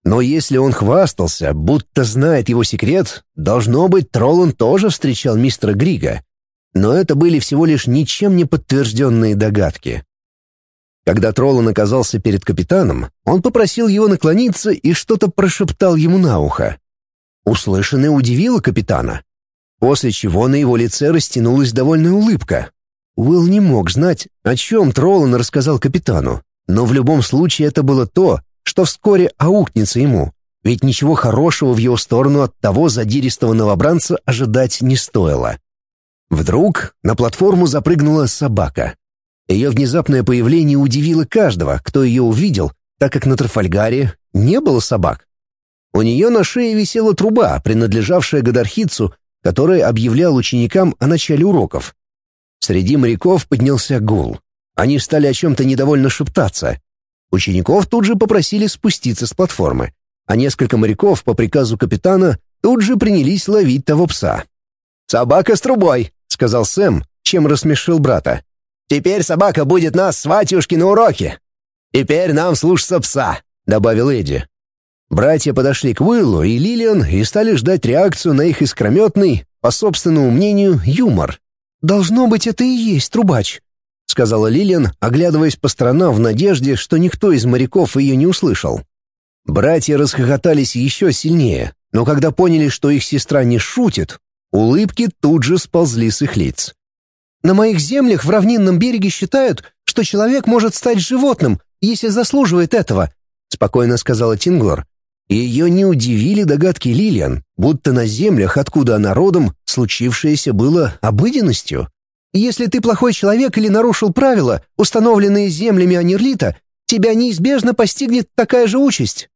A: Но если он хвастался, будто знает его секрет, должно быть, Троллан тоже встречал мистера Грига. Но это были всего лишь ничем не подтвержденные догадки. Когда Троллан оказался перед капитаном, он попросил его наклониться и что-то прошептал ему на ухо. Услышанное удивило капитана, после чего на его лице растянулась довольная улыбка. Уилл не мог знать, о чем Троллан рассказал капитану, но в любом случае это было то, что вскоре аукнется ему, ведь ничего хорошего в его сторону от того задиристого новобранца ожидать не стоило. Вдруг на платформу запрыгнула собака. Ее внезапное появление удивило каждого, кто ее увидел, так как на Трафальгаре не было собак. У нее на шее висела труба, принадлежавшая Гадархицу, который объявлял ученикам о начале уроков. Среди моряков поднялся гул. Они стали о чем-то недовольно шептаться. Учеников тут же попросили спуститься с платформы, а несколько моряков по приказу капитана тут же принялись ловить того пса.
B: «Собака с трубой!
A: сказал Сэм, чем рассмешил брата.
B: «Теперь собака будет нас с Ватюшки на уроке. Теперь нам слушаться пса», — добавил Эдди.
A: Братья подошли к Уиллу и Лилиан и стали ждать реакцию на их искрометный, по собственному мнению, юмор. «Должно быть, это и есть трубач», — сказала Лилиан, оглядываясь по сторонам в надежде, что никто из моряков ее не услышал. Братья расхохотались еще сильнее, но когда поняли, что их сестра не шутит, улыбки тут же сползли с их лиц. «На моих землях в равнинном береге считают, что человек может стать животным, если заслуживает этого», — спокойно сказала Тингор. И ее не удивили догадки Лилиан, будто на землях, откуда она родом, случившееся было обыденностью. «Если ты плохой человек или нарушил правила, установленные землями Анерлита, тебя неизбежно постигнет такая же участь».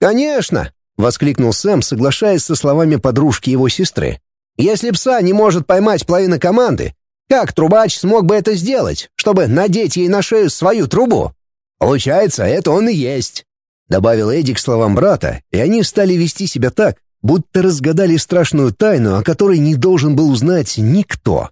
B: «Конечно!» — воскликнул Сэм, соглашаясь со словами подружки его сестры. «Если пса не может поймать половина команды, как трубач смог бы это сделать, чтобы надеть ей на шею свою трубу? Получается, это он и есть». Добавил Эдди к словам брата, и они стали вести себя так, будто разгадали страшную тайну, о которой не должен был узнать никто.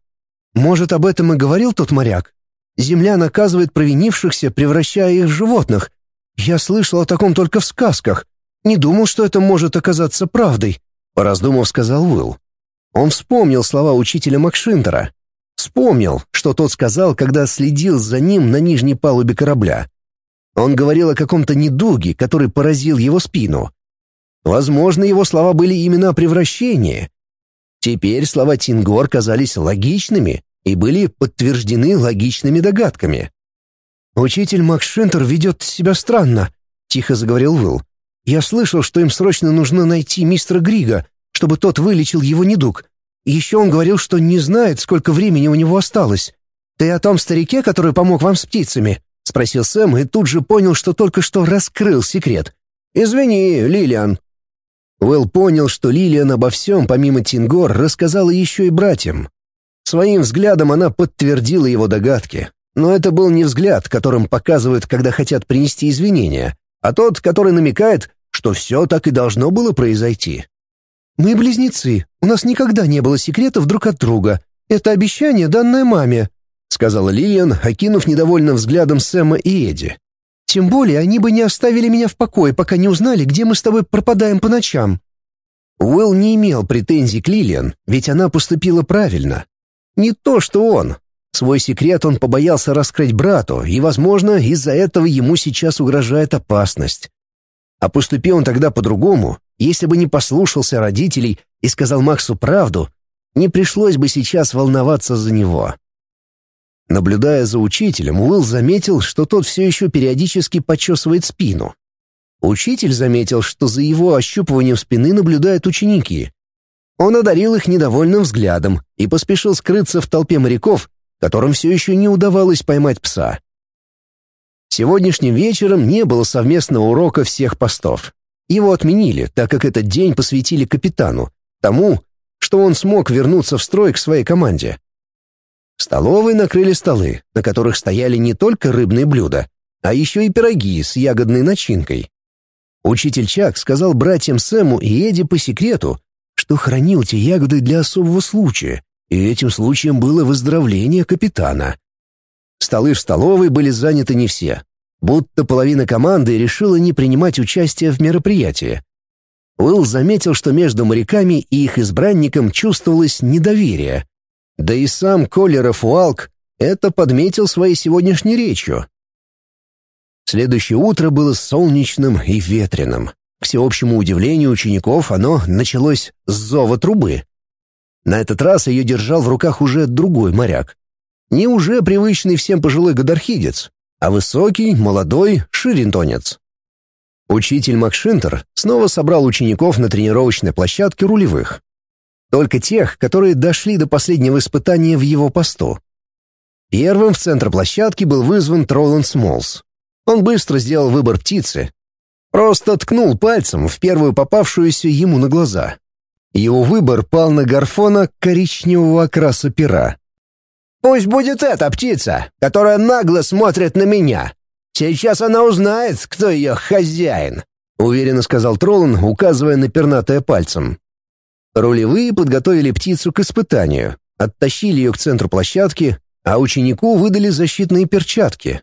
A: Может, об этом и говорил тот моряк? Земля наказывает провинившихся, превращая их в животных. Я слышал о таком только в сказках. Не думал, что это может оказаться правдой, пораздумав, сказал Уилл. Он вспомнил слова учителя Макшинтера. Вспомнил, что тот сказал, когда следил за ним на нижней палубе корабля. Он говорил о каком-то недуге, который поразил его спину. Возможно, его слова были именно о превращении. Теперь слова Тингор казались логичными и были подтверждены логичными догадками. «Учитель Макшинтер ведет себя странно», — тихо заговорил Уилл. Я слышал, что им срочно нужно найти мистера Грига, чтобы тот вылечил его недуг. Еще он говорил, что не знает, сколько времени у него осталось. Ты о том старике, который помог вам с птицами?» — спросил Сэм и тут же понял, что только что раскрыл секрет. «Извини, Лилиан». Уэлл понял, что Лилиан обо всем, помимо Тингор, рассказала еще и братьям. Своим взглядом она подтвердила его догадки. Но это был не взгляд, которым показывают, когда хотят принести извинения, а тот, который намекает, что все так и должно было произойти. «Мы близнецы, у нас никогда не было секретов друг от друга. Это обещание, данное маме», — сказала Лилиан, окинув недовольным взглядом Сэма и Эдди. «Тем более они бы не оставили меня в покое, пока не узнали, где мы с тобой пропадаем по ночам». Уилл не имел претензий к Лилиан, ведь она поступила правильно. Не то, что он. Свой секрет он побоялся раскрыть брату, и, возможно, из-за этого ему сейчас угрожает опасность. А поступил он тогда по-другому, если бы не послушался родителей и сказал Максу правду, не пришлось бы сейчас волноваться за него. Наблюдая за учителем, Уилл заметил, что тот все еще периодически почесывает спину. Учитель заметил, что за его ощупыванием спины наблюдают ученики. Он одарил их недовольным взглядом и поспешил скрыться в толпе моряков, которым все еще не удавалось поймать пса. Сегодняшним вечером не было совместного урока всех постов. Его отменили, так как этот день посвятили капитану, тому, что он смог вернуться в строй к своей команде. В столовой накрыли столы, на которых стояли не только рыбные блюда, а еще и пироги с ягодной начинкой. Учитель Чак сказал братьям Сэму и Эдди по секрету, что хранил те ягоды для особого случая, и этим случаем было выздоровление капитана. Столы в столовой были заняты не все, будто половина команды решила не принимать участие в мероприятии. Уилл заметил, что между моряками и их избранником чувствовалось недоверие. Да и сам Коллеров Уалк это подметил своей сегодняшней речью. Следующее утро было солнечным и ветреным. К всеобщему удивлению учеников оно началось с зова трубы. На этот раз ее держал в руках уже другой моряк. Не уже привычный всем пожилой гадархидец, а высокий, молодой ширинтонец. Учитель Макшинтер снова собрал учеников на тренировочной площадке рулевых. Только тех, которые дошли до последнего испытания в его посту. Первым в центр площадки был вызван Троланд Смолс. Он быстро сделал выбор птицы. Просто ткнул пальцем в первую попавшуюся ему на глаза. Его выбор пал на гарфона коричневого окраса пера.
B: «Пусть будет эта птица, которая нагло смотрит на меня. Сейчас она узнает, кто ее хозяин», —
A: уверенно сказал Троллан, указывая на пернатое пальцем. Рулевые подготовили птицу к испытанию, оттащили ее к центру площадки, а ученику выдали защитные перчатки.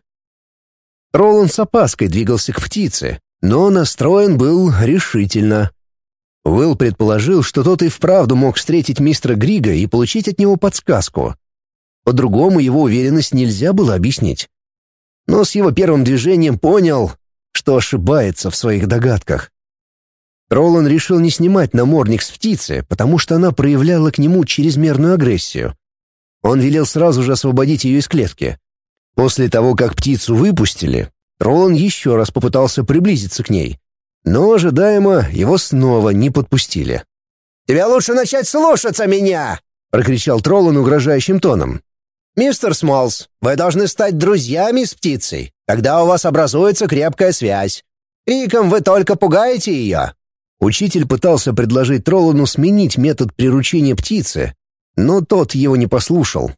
A: Роланд с опаской двигался к птице, но настроен был решительно. Уилл предположил, что тот и вправду мог встретить мистера Грига и получить от него подсказку. По-другому его уверенность нельзя было объяснить. Но с его первым движением понял, что ошибается в своих догадках. Ролан решил не снимать намордник с птицы, потому что она проявляла к нему чрезмерную агрессию. Он велел сразу же освободить ее из клетки. После того, как птицу выпустили, Ролан еще раз попытался приблизиться к ней. Но ожидаемо его снова не подпустили.
B: «Тебе лучше начать слушаться меня!» — прокричал Троллан угрожающим тоном. «Мистер Смолс, вы должны стать друзьями с птицей. Тогда у вас образуется крепкая связь. Криком вы только пугаете ее.
A: Учитель пытался предложить Троллану сменить метод приручения птицы, но тот его не послушал.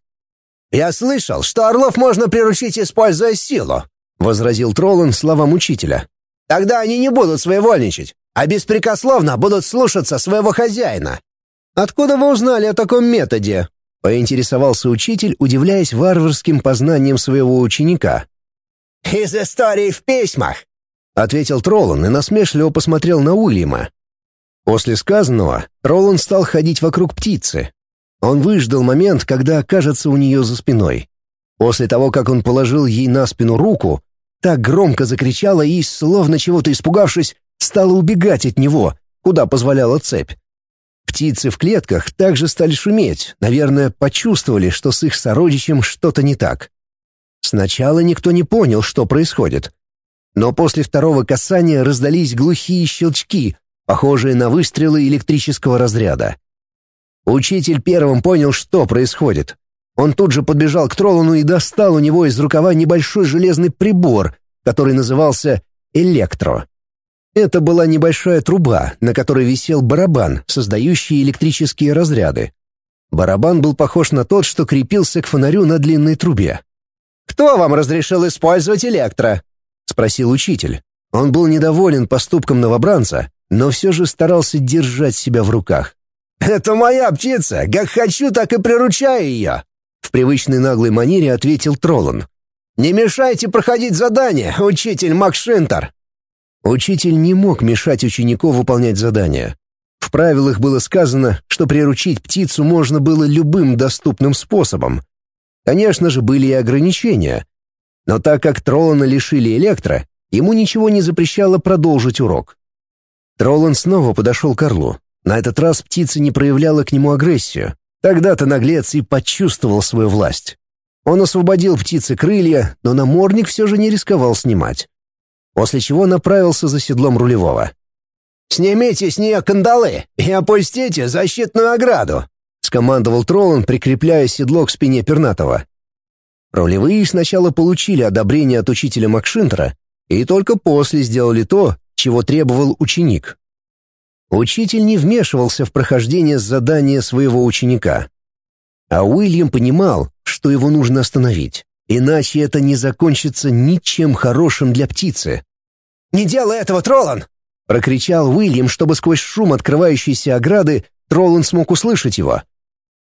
B: «Я слышал, что орлов можно приручить, используя силу», — возразил Троллан словам учителя. «Тогда они не будут своевольничать, а беспрекословно будут слушаться своего хозяина».
A: «Откуда вы узнали о таком методе?» — поинтересовался учитель, удивляясь варварским познаниям своего ученика.
B: «Из истории в письмах.
A: — ответил Троллан и насмешливо посмотрел на Уильяма. После сказанного Троллан стал ходить вокруг птицы. Он выждал момент, когда окажется у нее за спиной. После того, как он положил ей на спину руку, так громко закричала и, словно чего-то испугавшись, стала убегать от него, куда позволяла цепь. Птицы в клетках также стали шуметь, наверное, почувствовали, что с их сородичем что-то не так. Сначала никто не понял, что происходит. Но после второго касания раздались глухие щелчки, похожие на выстрелы электрического разряда. Учитель первым понял, что происходит. Он тут же подбежал к Троллану и достал у него из рукава небольшой железный прибор, который назывался «электро». Это была небольшая труба, на которой висел барабан, создающий электрические разряды. Барабан был похож на тот, что крепился к фонарю на длинной трубе.
B: «Кто вам разрешил использовать электро?»
A: — спросил учитель. Он был недоволен поступком новобранца, но все же старался держать себя в руках.
B: «Это моя птица! Как хочу, так и приручаю ее!»
A: В привычной наглой манере ответил Троллан.
B: «Не мешайте проходить задание, учитель Макшинтер!»
A: Учитель не мог мешать ученику выполнять задания. В правилах было сказано, что приручить птицу можно было любым доступным способом. Конечно же, были и ограничения, но так как Троллана лишили электро, ему ничего не запрещало продолжить урок. Троллан снова подошел к орлу. На этот раз птица не проявляла к нему агрессию. Тогда-то наглец и почувствовал свою власть. Он освободил птице крылья, но намордник все же не рисковал снимать. После чего направился за седлом рулевого.
B: «Снимите с нее кандалы и опустите защитную ограду», — скомандовал Троллан, прикрепляя седло к спине пернатого.
A: Ролевые сначала получили одобрение от учителя Макшинтера и только после сделали то, чего требовал ученик. Учитель не вмешивался в прохождение задания своего ученика. А Уильям понимал, что его нужно остановить, иначе это не закончится ничем хорошим для птицы.
B: «Не делай этого, Троллан!»
A: — прокричал Уильям, чтобы сквозь шум открывающейся ограды Троллан смог услышать его.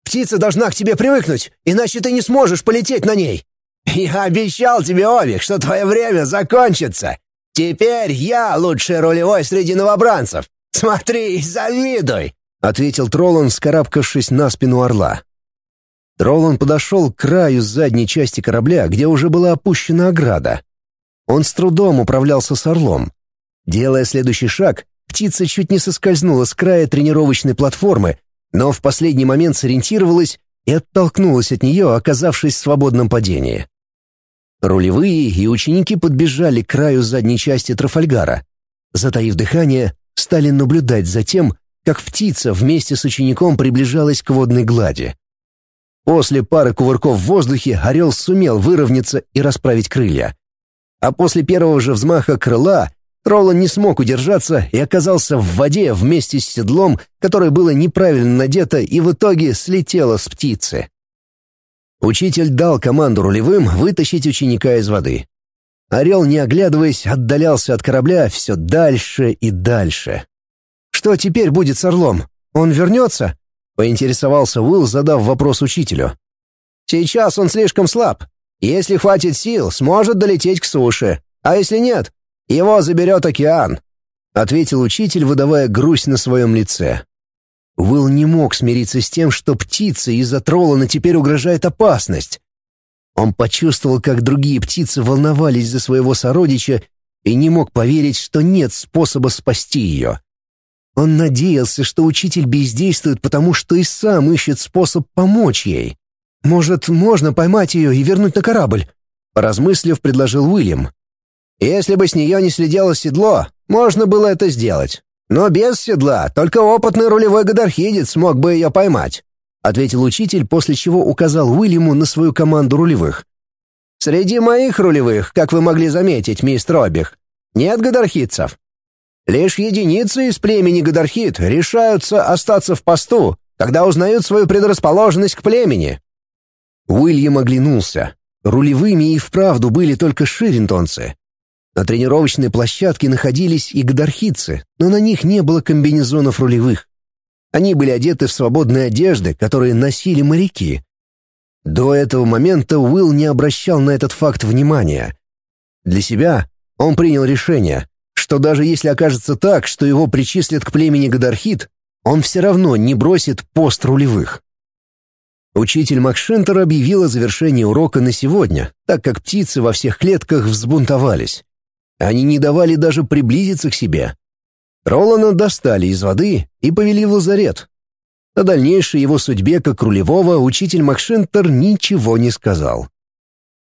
B: Птица должна к тебе привыкнуть, иначе ты не сможешь полететь на ней. Я обещал тебе, Овик, что твое время закончится. Теперь я лучший рулевой среди новобранцев. Смотри и завидуй!»
A: — ответил Троллан, скарабкавшись на спину орла. Троллан подошел к краю задней части корабля, где уже была опущена ограда. Он с трудом управлялся с орлом. Делая следующий шаг, птица чуть не соскользнула с края тренировочной платформы но в последний момент сориентировалась и оттолкнулась от нее, оказавшись в свободном падении. Рулевые и ученики подбежали к краю задней части Трафальгара. Затаив дыхание, стали наблюдать за тем, как птица вместе с учеником приближалась к водной глади. После пары кувырков в воздухе орел сумел выровняться и расправить крылья. А после первого же взмаха крыла Ролан не смог удержаться и оказался в воде вместе с седлом, которое было неправильно надето и в итоге слетело с птицы. Учитель дал команду рулевым вытащить ученика из воды. Орел, не оглядываясь, отдалялся от корабля все дальше и дальше. Что теперь будет с орлом? Он вернется? Поинтересовался Уилл, задав вопрос учителю.
B: «Сейчас он слишком слаб. Если хватит сил, сможет долететь к суше. А если нет, его заберет океан», — ответил учитель, выдавая грусть на своем лице.
A: Уилл не мог смириться с тем, что птице из-за Троллана теперь угрожает опасность. Он почувствовал, как другие птицы волновались за своего сородича и не мог поверить, что нет способа спасти ее. Он надеялся, что учитель бездействует, потому что и сам ищет способ помочь ей. «Может, можно поймать ее и вернуть на корабль?» Поразмыслив, предложил Уильям.
B: «Если бы с нее не слетело седло, можно было это сделать. Но без седла только опытный рулевой гадархидец смог бы ее поймать», ответил учитель, после чего указал Уильяму на свою команду рулевых. «Среди моих рулевых, как вы могли заметить, мистер Обих, нет гадархидцев. Лишь единицы из племени Гадархит решаются остаться в посту, когда узнают свою предрасположенность к племени».
A: Уильям оглянулся. Рулевыми и вправду были только ширинтонцы. На тренировочной площадке находились и гадархитцы, но на них не было комбинезонов рулевых. Они были одеты в свободные одежды, которые носили моряки. До этого момента Уилл не обращал на этот факт внимания. Для себя он принял решение что даже если окажется так, что его причислят к племени Гадархит, он все равно не бросит пост рулевых. Учитель Макшентер объявил о завершении урока на сегодня, так как птицы во всех клетках взбунтовались. Они не давали даже приблизиться к себе. Ролана достали из воды и повели в лазарет. О дальнейшей его судьбе как рулевого учитель Макшентер ничего не сказал.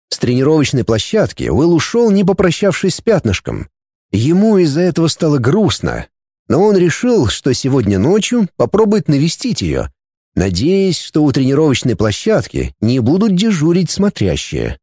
A: С тренировочной площадки Уилл ушел, не попрощавшись с пятнышком. Ему из-за этого стало грустно, но он решил, что сегодня ночью попробует навестить ее, надеясь, что у тренировочной площадки не будут дежурить смотрящие.